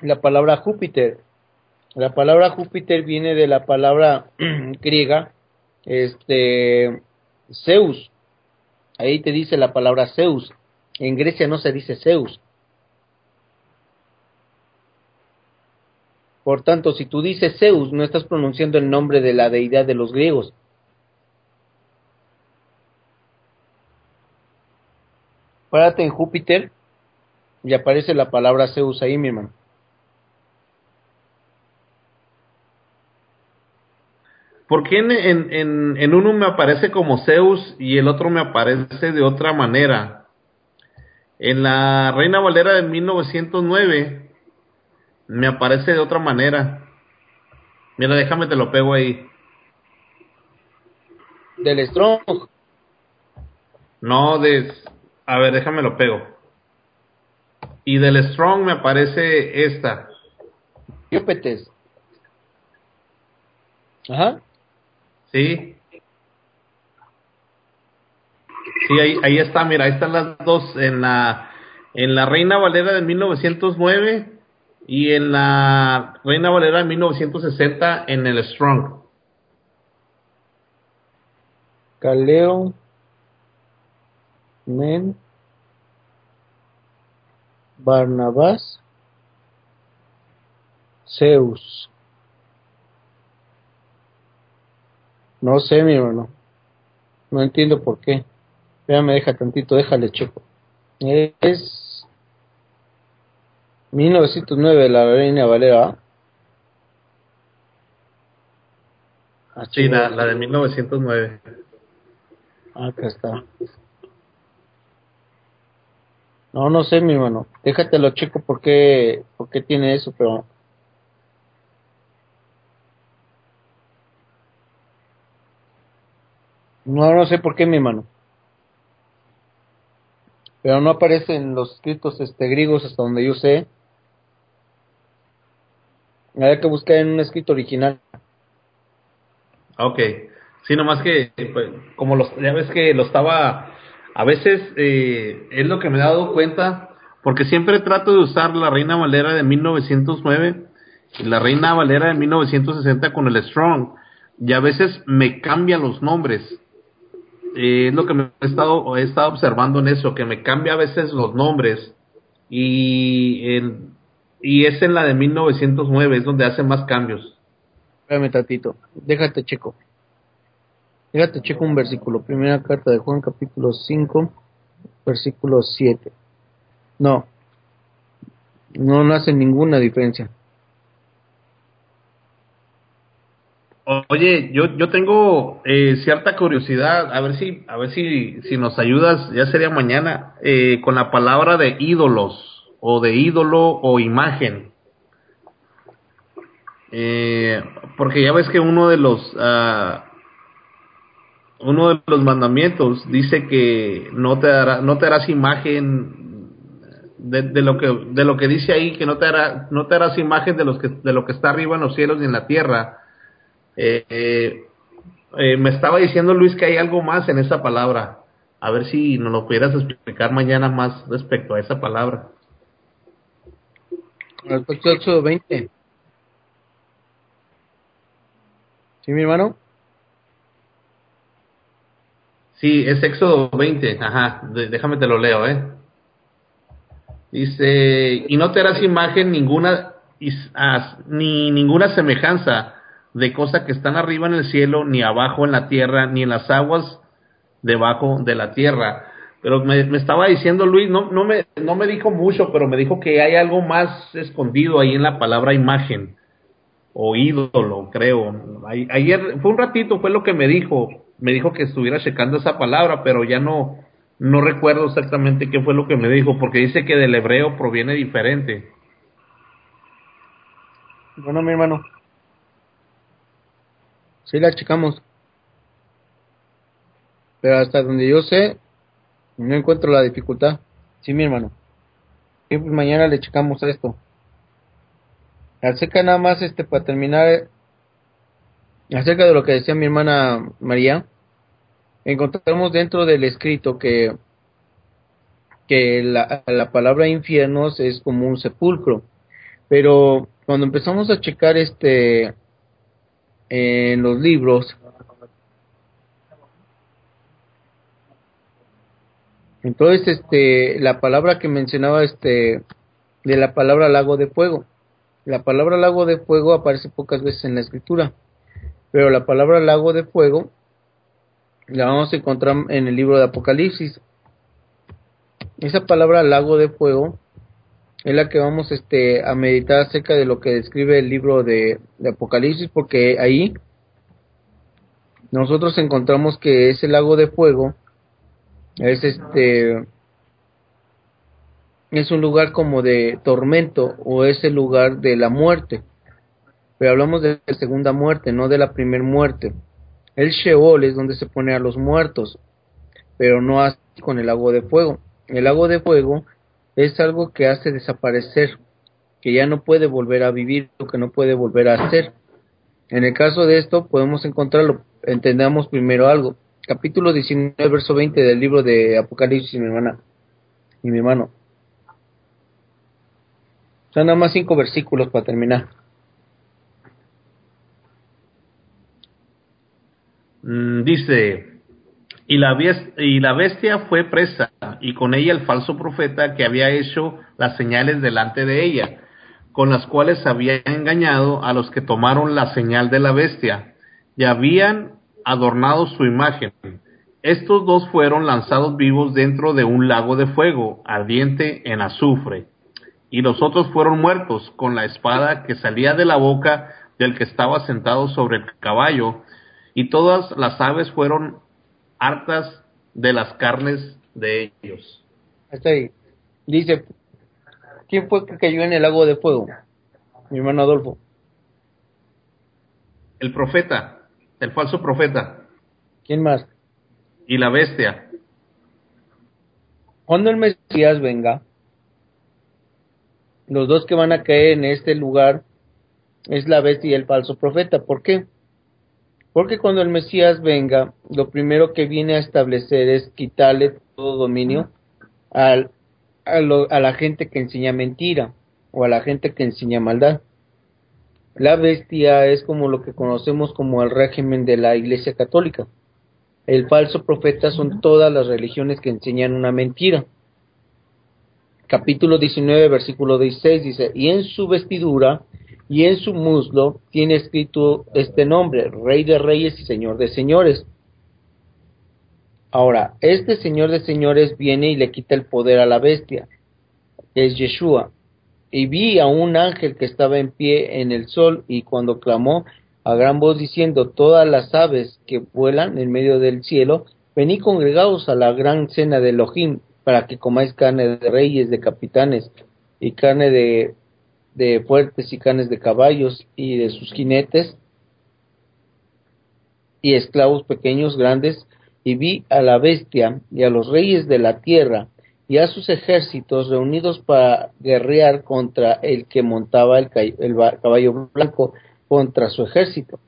la palabra Júpiter. La palabra Júpiter viene de la palabra griega, este, Zeus. Ahí te dice la palabra Zeus. En Grecia no se dice Zeus. Por tanto, si tú dices Zeus, no estás pronunciando el nombre de la deidad de los griegos. Párate en Júpiter y aparece la palabra Zeus ahí, mi hermano. ¿Por qué en, en, en, uno me aparece como Zeus y el otro me aparece de otra manera? En la Reina Valera de 1909 me aparece de otra manera. Mira, déjame te lo pego ahí. ¿Del Strong? No, de... A ver, déjame lo pego. Y del Strong me aparece esta. Diópetes. Ajá. Sí. Sí, ahí, ahí está, mira, ahí están las dos en la en la Reina Valera de 1909 y en la Reina Valera de 1960 en el Strong. Caleo Men Barnabás, Zeus. No sé, mi hermano. No entiendo por qué. Ya me deja tantito, déjale checo. Es 1909, la Reina Valera. Ah, sí, la, la de 1909. Acá está. No, no sé, mi hermano. Déjatelo checo por qué, por qué tiene eso, pero... No, no sé por qué, mi hermano. Pero no aparece en los escritos este, griegos hasta donde yo sé. Hay que buscar en un escrito original. Ok. Sí, nomás que, pues, como los, ya ves que lo estaba a veces eh, es lo que me he dado cuenta, porque siempre trato de usar la Reina Valera de 1909 y la Reina Valera de 1960 con el Strong, y a veces me cambian los nombres. Eh, es lo que me he estado, he estado observando en eso, que me cambia a veces los nombres y, y es en la de 1909, es donde hace más cambios. Espérame tantito, déjate checo. Fíjate, checo un versículo. Primera carta de Juan, capítulo 5, versículo 7. No, no, no hace ninguna diferencia. Oye, yo, yo tengo eh, cierta curiosidad, a ver si, a ver si, si nos ayudas, ya sería mañana, eh, con la palabra de ídolos, o de ídolo o imagen. Eh, porque ya ves que uno de los, uh, uno de los mandamientos dice que no te hará, no te harás imagen de, de, lo que de lo que dice ahí que no te hará, no te harás imagen de los que de lo que está arriba en los cielos y en la tierra. Eh, eh, eh, me estaba diciendo Luis que hay algo más en esa palabra. A ver si nos lo pudieras explicar mañana más respecto a esa palabra. Respecto al Éxodo 20. ¿Sí, mi hermano? Sí, es Éxodo 20, ajá, de, déjame te lo leo, ¿eh? Dice, y no te harás imagen ninguna, ni ninguna semejanza de cosas que están arriba en el cielo, ni abajo en la tierra, ni en las aguas debajo de la tierra. Pero me, me, estaba diciendo Luis, no, no, me, no me dijo mucho, pero me dijo que hay algo más escondido ahí en la palabra imagen o ídolo, creo. Ayer fue un ratito, fue lo que me dijo. Me dijo que estuviera checando esa palabra, pero ya no, no recuerdo exactamente qué fue lo que me dijo, porque dice que del hebreo proviene diferente. Bueno, mi hermano. Sí, la checamos. Pero hasta donde yo sé, no encuentro la dificultad. Sí, mi hermano. Y pues mañana le checamos esto. Acerca nada más, este, para terminar, acerca de lo que decía mi hermana María, encontramos dentro del escrito que, que la, la palabra infiernos es como un sepulcro. Pero cuando empezamos a checar este en los libros, entonces este la palabra que mencionaba este de la palabra lago de fuego la palabra lago de fuego aparece pocas veces en la escritura, pero la palabra lago de fuego la vamos a encontrar en el libro de Apocalipsis. Esa palabra lago de fuego es la que vamos este, a meditar acerca de lo que describe el libro de, de Apocalipsis, porque ahí nosotros encontramos que ese lago de fuego es este es un lugar como de tormento o es el lugar de la muerte. Pero hablamos de la segunda muerte, no de la primera muerte. El Sheol es donde se pone a los muertos, pero no así con el lago de fuego. El lago de fuego es algo que hace desaparecer, que ya no puede volver a vivir, lo que no puede volver a hacer. En el caso de esto podemos encontrarlo, entendamos primero algo. Capítulo 19, verso 20 del libro de Apocalipsis, mi hermana y mi hermano. Son nada más cinco versículos para terminar. Mm, dice, y la, y la bestia fue presa, y con ella el falso profeta que había hecho las señales delante de ella, con las cuales había engañado a los que tomaron la señal de la bestia, y habían adornado su imagen. Estos dos fueron lanzados vivos dentro de un lago de fuego, ardiente en azufre y los otros fueron muertos con la espada que salía de la boca del que estaba sentado sobre el caballo, y todas las aves fueron hartas de las carnes de ellos. Hasta ahí. Dice, ¿quién fue que cayó en el lago de fuego? Mi hermano Adolfo. El profeta, el falso profeta. ¿Quién más? Y la bestia. Cuando el Mesías venga, los dos que van a caer en este lugar es la bestia y el falso profeta. ¿Por qué? Porque cuando el Mesías venga, lo primero que viene a establecer es quitarle todo dominio al, a, a la gente que enseña mentira o a la gente que enseña maldad. La bestia es como lo que conocemos como el régimen de la Iglesia Católica. El falso profeta son todas las religiones que enseñan una mentira capítulo 19, versículo 16 dice, y en su vestidura y en su muslo tiene escrito este nombre, Rey de Reyes y Señor de Señores. Ahora, este Señor de Señores viene y le quita el poder a la bestia, es Yeshua. Y vi a un ángel que estaba en pie en el sol y cuando clamó a gran voz diciendo, todas las aves que vuelan en medio del cielo, vení congregados a la gran cena de Elohim para que comáis carne de reyes, de capitanes, y carne de, fuertes y carnes de caballos y de sus jinetes. y esclavos pequeños, grandes, y vi a la bestia y a los reyes de la tierra y a sus ejércitos reunidos para guerrear contra el que montaba el, caballo blanco contra su ejército.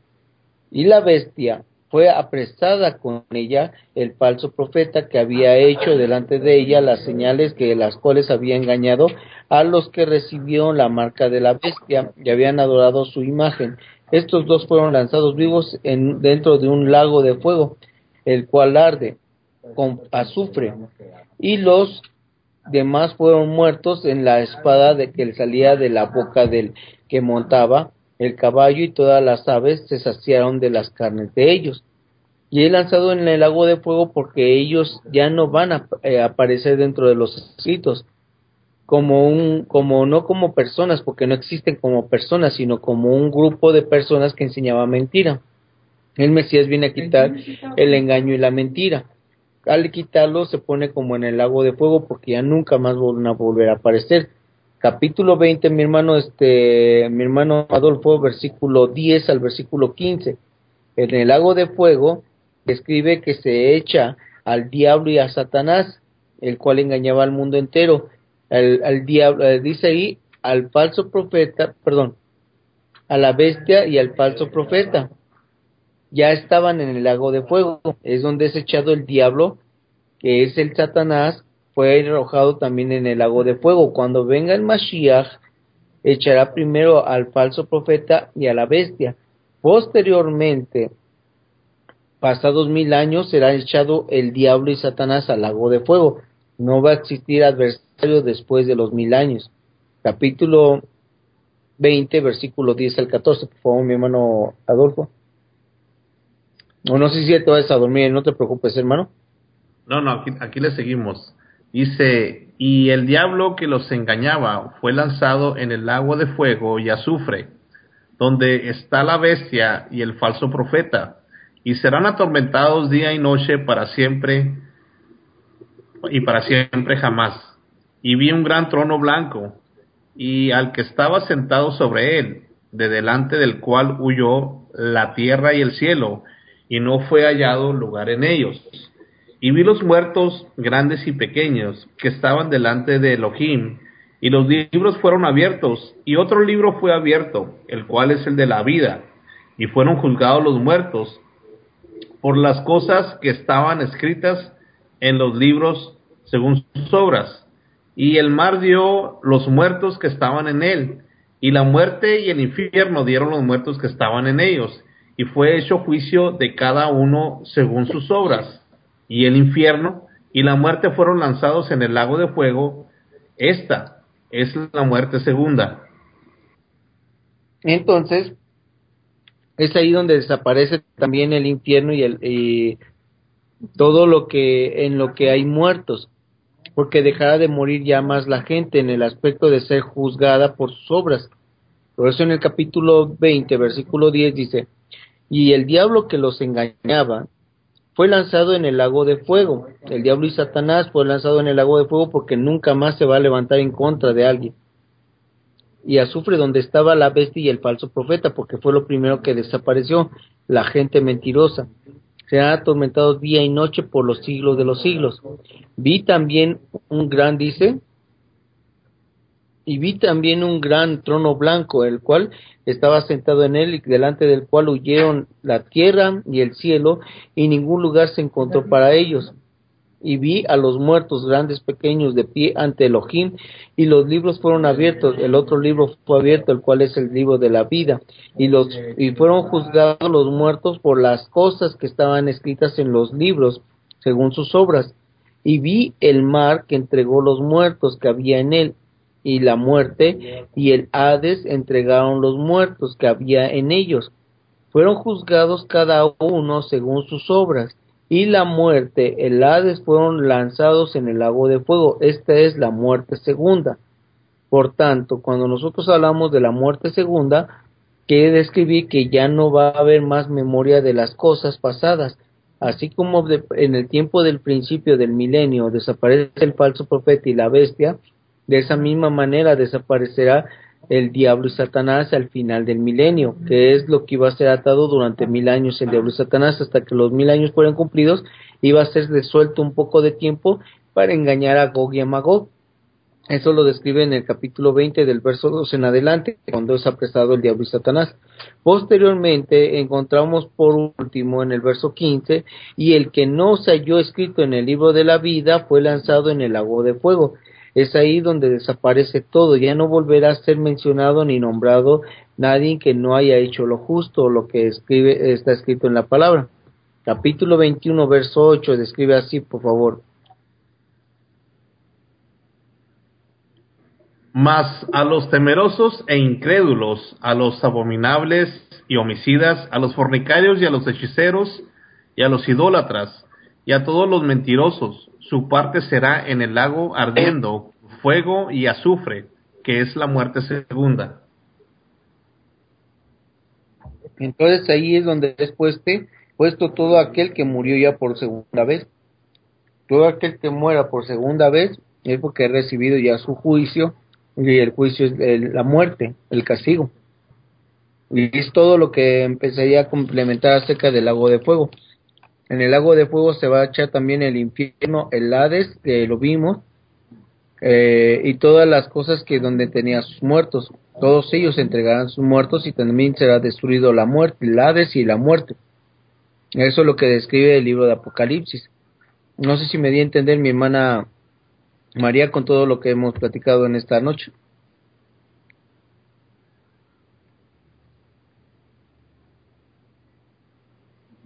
Y la bestia fue apresada con ella el falso profeta que había hecho delante de ella las señales que las cuales había engañado a los que recibieron la marca de la bestia y habían adorado su imagen. Estos dos fueron lanzados vivos en, dentro de un lago de fuego, el cual arde con azufre, y los demás fueron muertos en la espada de que salía de la boca del que montaba el caballo y todas las aves se saciaron de las carnes de ellos. Y he lanzado en el lago de fuego porque ellos ya no van a eh, aparecer dentro de los escritos como un como no como personas porque no existen como personas sino como un grupo de personas que enseñaba mentira. El Mesías viene a quitar el engaño y la mentira. Al quitarlo se pone como en el lago de fuego porque ya nunca más van a volver a aparecer capítulo 20, mi hermano, este, mi hermano Adolfo, versículo 10 al versículo 15. En el lago de fuego escribe que se echa al diablo y a Satanás, el cual engañaba al mundo entero. Al, diablo, eh, dice ahí, al falso profeta, perdón, a la bestia y al falso profeta. Ya estaban en el lago de fuego. Es donde es echado el diablo, que es el Satanás, fue arrojado también en el lago de fuego. Cuando venga el Mashiach, echará primero al falso profeta y a la bestia. Posteriormente, pasados mil años, será echado el diablo y Satanás al lago de fuego. No va a existir adversario después de los mil años. Capítulo 20, versículo 10 al 14. Por favor, mi hermano Adolfo. O no sé si te vas a dormir, no te preocupes, hermano. No, no, aquí, aquí le seguimos. Dice, y el diablo que los engañaba fue lanzado en el agua de fuego y azufre, donde está la bestia y el falso profeta, y serán atormentados día y noche para siempre y para siempre jamás. Y vi un gran trono blanco, y al que estaba sentado sobre él, de delante del cual huyó la tierra y el cielo, y no fue hallado lugar en ellos y vi los muertos grandes y pequeños que estaban delante de Elohim, y los libros fueron abiertos, y otro libro fue abierto, el cual es el de la vida, y fueron juzgados los muertos por las cosas que estaban escritas en los libros según sus obras. Y el mar dio los muertos que estaban en él, y la muerte y el infierno dieron los muertos que estaban en ellos, y fue hecho juicio de cada uno según sus obras y el infierno y la muerte fueron lanzados en el lago de fuego. Esta es la muerte segunda. Entonces, es ahí donde desaparece también el infierno y, el, todo lo que en lo que hay muertos, porque dejará de morir ya más la gente en el aspecto de ser juzgada por sus obras. Por eso en el capítulo 20, versículo 10 dice, y el diablo que los engañaba fue lanzado en el lago de fuego. El diablo y Satanás fue lanzado en el lago de fuego porque nunca más se va a levantar en contra de alguien. Y azufre donde estaba la bestia y el falso profeta, porque fue lo primero que desapareció, la gente mentirosa. Serán atormentados día y noche por los siglos de los siglos. Vi también un gran, dice, y vi también un gran trono blanco, el cual estaba sentado en él y delante del cual huyeron la tierra y el cielo y ningún lugar se encontró para ellos. Y vi a los muertos grandes, pequeños, de pie ante Elohim, y los libros fueron abiertos. El otro libro fue abierto, el cual es el libro de la vida. Y, los, y fueron juzgados los muertos por las cosas que estaban escritas en los libros, según sus obras. Y vi el mar que entregó los muertos que había en él, y la muerte y el Hades entregaron los muertos que había en ellos. Fueron juzgados cada uno según sus obras, y la muerte, el Hades fueron lanzados en el lago de fuego. Esta es la muerte segunda. Por tanto, cuando nosotros hablamos de la muerte segunda, quiere describir que ya no va a haber más memoria de las cosas pasadas, así como en el tiempo del principio del milenio desaparece el falso profeta y la bestia, de esa misma manera desaparecerá el diablo y Satanás al final del milenio, que es lo que iba a ser atado durante mil años el diablo y Satanás hasta que los mil años fueran cumplidos, iba a ser desuelto un poco de tiempo para engañar a Gog y a Magog. Eso lo describe en el capítulo 20 del verso 2 en adelante, cuando es apresado el diablo y Satanás. Posteriormente encontramos por último en el verso 15, y el que no se halló escrito en el libro de la vida fue lanzado en el lago de fuego. Es ahí donde desaparece todo, ya no volverá a ser mencionado ni nombrado nadie que no haya hecho lo justo o lo que escribe, está escrito en la palabra. Capítulo 21, verso 8, describe así, por favor. Mas a los temerosos e incrédulos, a los abominables y homicidas, a los fornicarios y a los hechiceros y a los idólatras y a todos los mentirosos, su parte será en el lago ardiendo, fuego y azufre, que es la muerte segunda. Entonces ahí es donde es puesto todo aquel que murió ya por segunda vez. Todo aquel que muera por segunda vez es porque ha recibido ya su juicio y el juicio es la muerte, el castigo. Y es todo lo que empezaría a complementar acerca del lago de fuego. En el lago de fuego se va a echar también el infierno, el Hades, que lo vimos, eh, y todas las cosas que donde tenía sus muertos. Todos ellos entregarán sus muertos y también será destruido la muerte, el Hades y la muerte. Eso es lo que describe el libro de Apocalipsis. No sé si me di a entender mi hermana María con todo lo que hemos platicado en esta noche.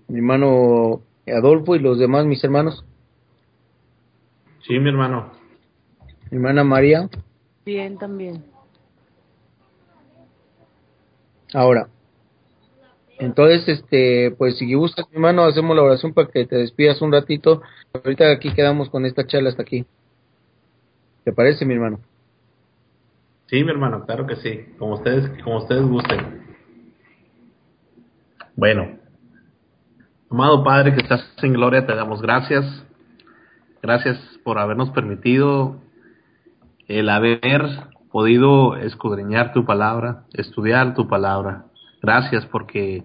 Mi hermano Adolfo y los demás, mis hermanos. Sí, mi hermano. Mi hermana María. Bien, también. Ahora, entonces, este, pues si gustas, mi hermano, hacemos la oración para que te despidas un ratito. Ahorita aquí quedamos con esta charla hasta aquí. ¿Te parece, mi hermano? Sí, mi hermano, claro que sí, como ustedes, como ustedes gusten. Bueno, amado Padre que estás en gloria, te damos gracias. Gracias por habernos permitido el haber podido escudriñar tu palabra, estudiar tu palabra. Gracias porque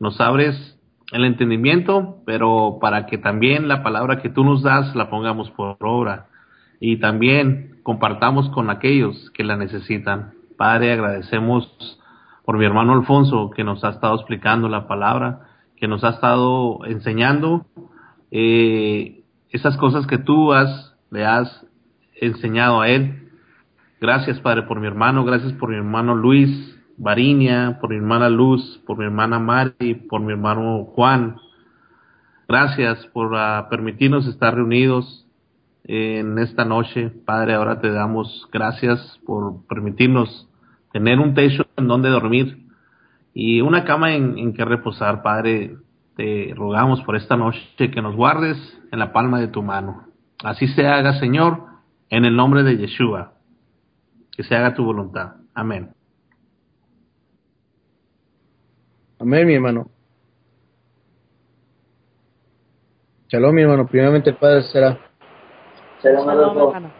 nos abres el entendimiento, pero para que también la palabra que tú nos das la pongamos por obra y también compartamos con aquellos que la necesitan. Padre, agradecemos por mi hermano Alfonso que nos ha estado explicando la palabra, que nos ha estado enseñando eh, esas cosas que tú has, le has enseñado a él. Gracias, Padre, por mi hermano, gracias por mi hermano Luis Barinia, por mi hermana Luz, por mi hermana Mari, por mi hermano Juan. Gracias por uh, permitirnos estar reunidos en esta noche. Padre, ahora te damos gracias por permitirnos tener un techo en donde dormir y una cama en, que reposar. Padre, te rogamos por esta noche que nos guardes en la palma de tu mano. Así se haga, Señor, en el nombre de Yeshua. Que se haga tu voluntad. Amén. Amén, mi hermano. Shalom, mi hermano. Primeramente el Padre será Shalom, hermano.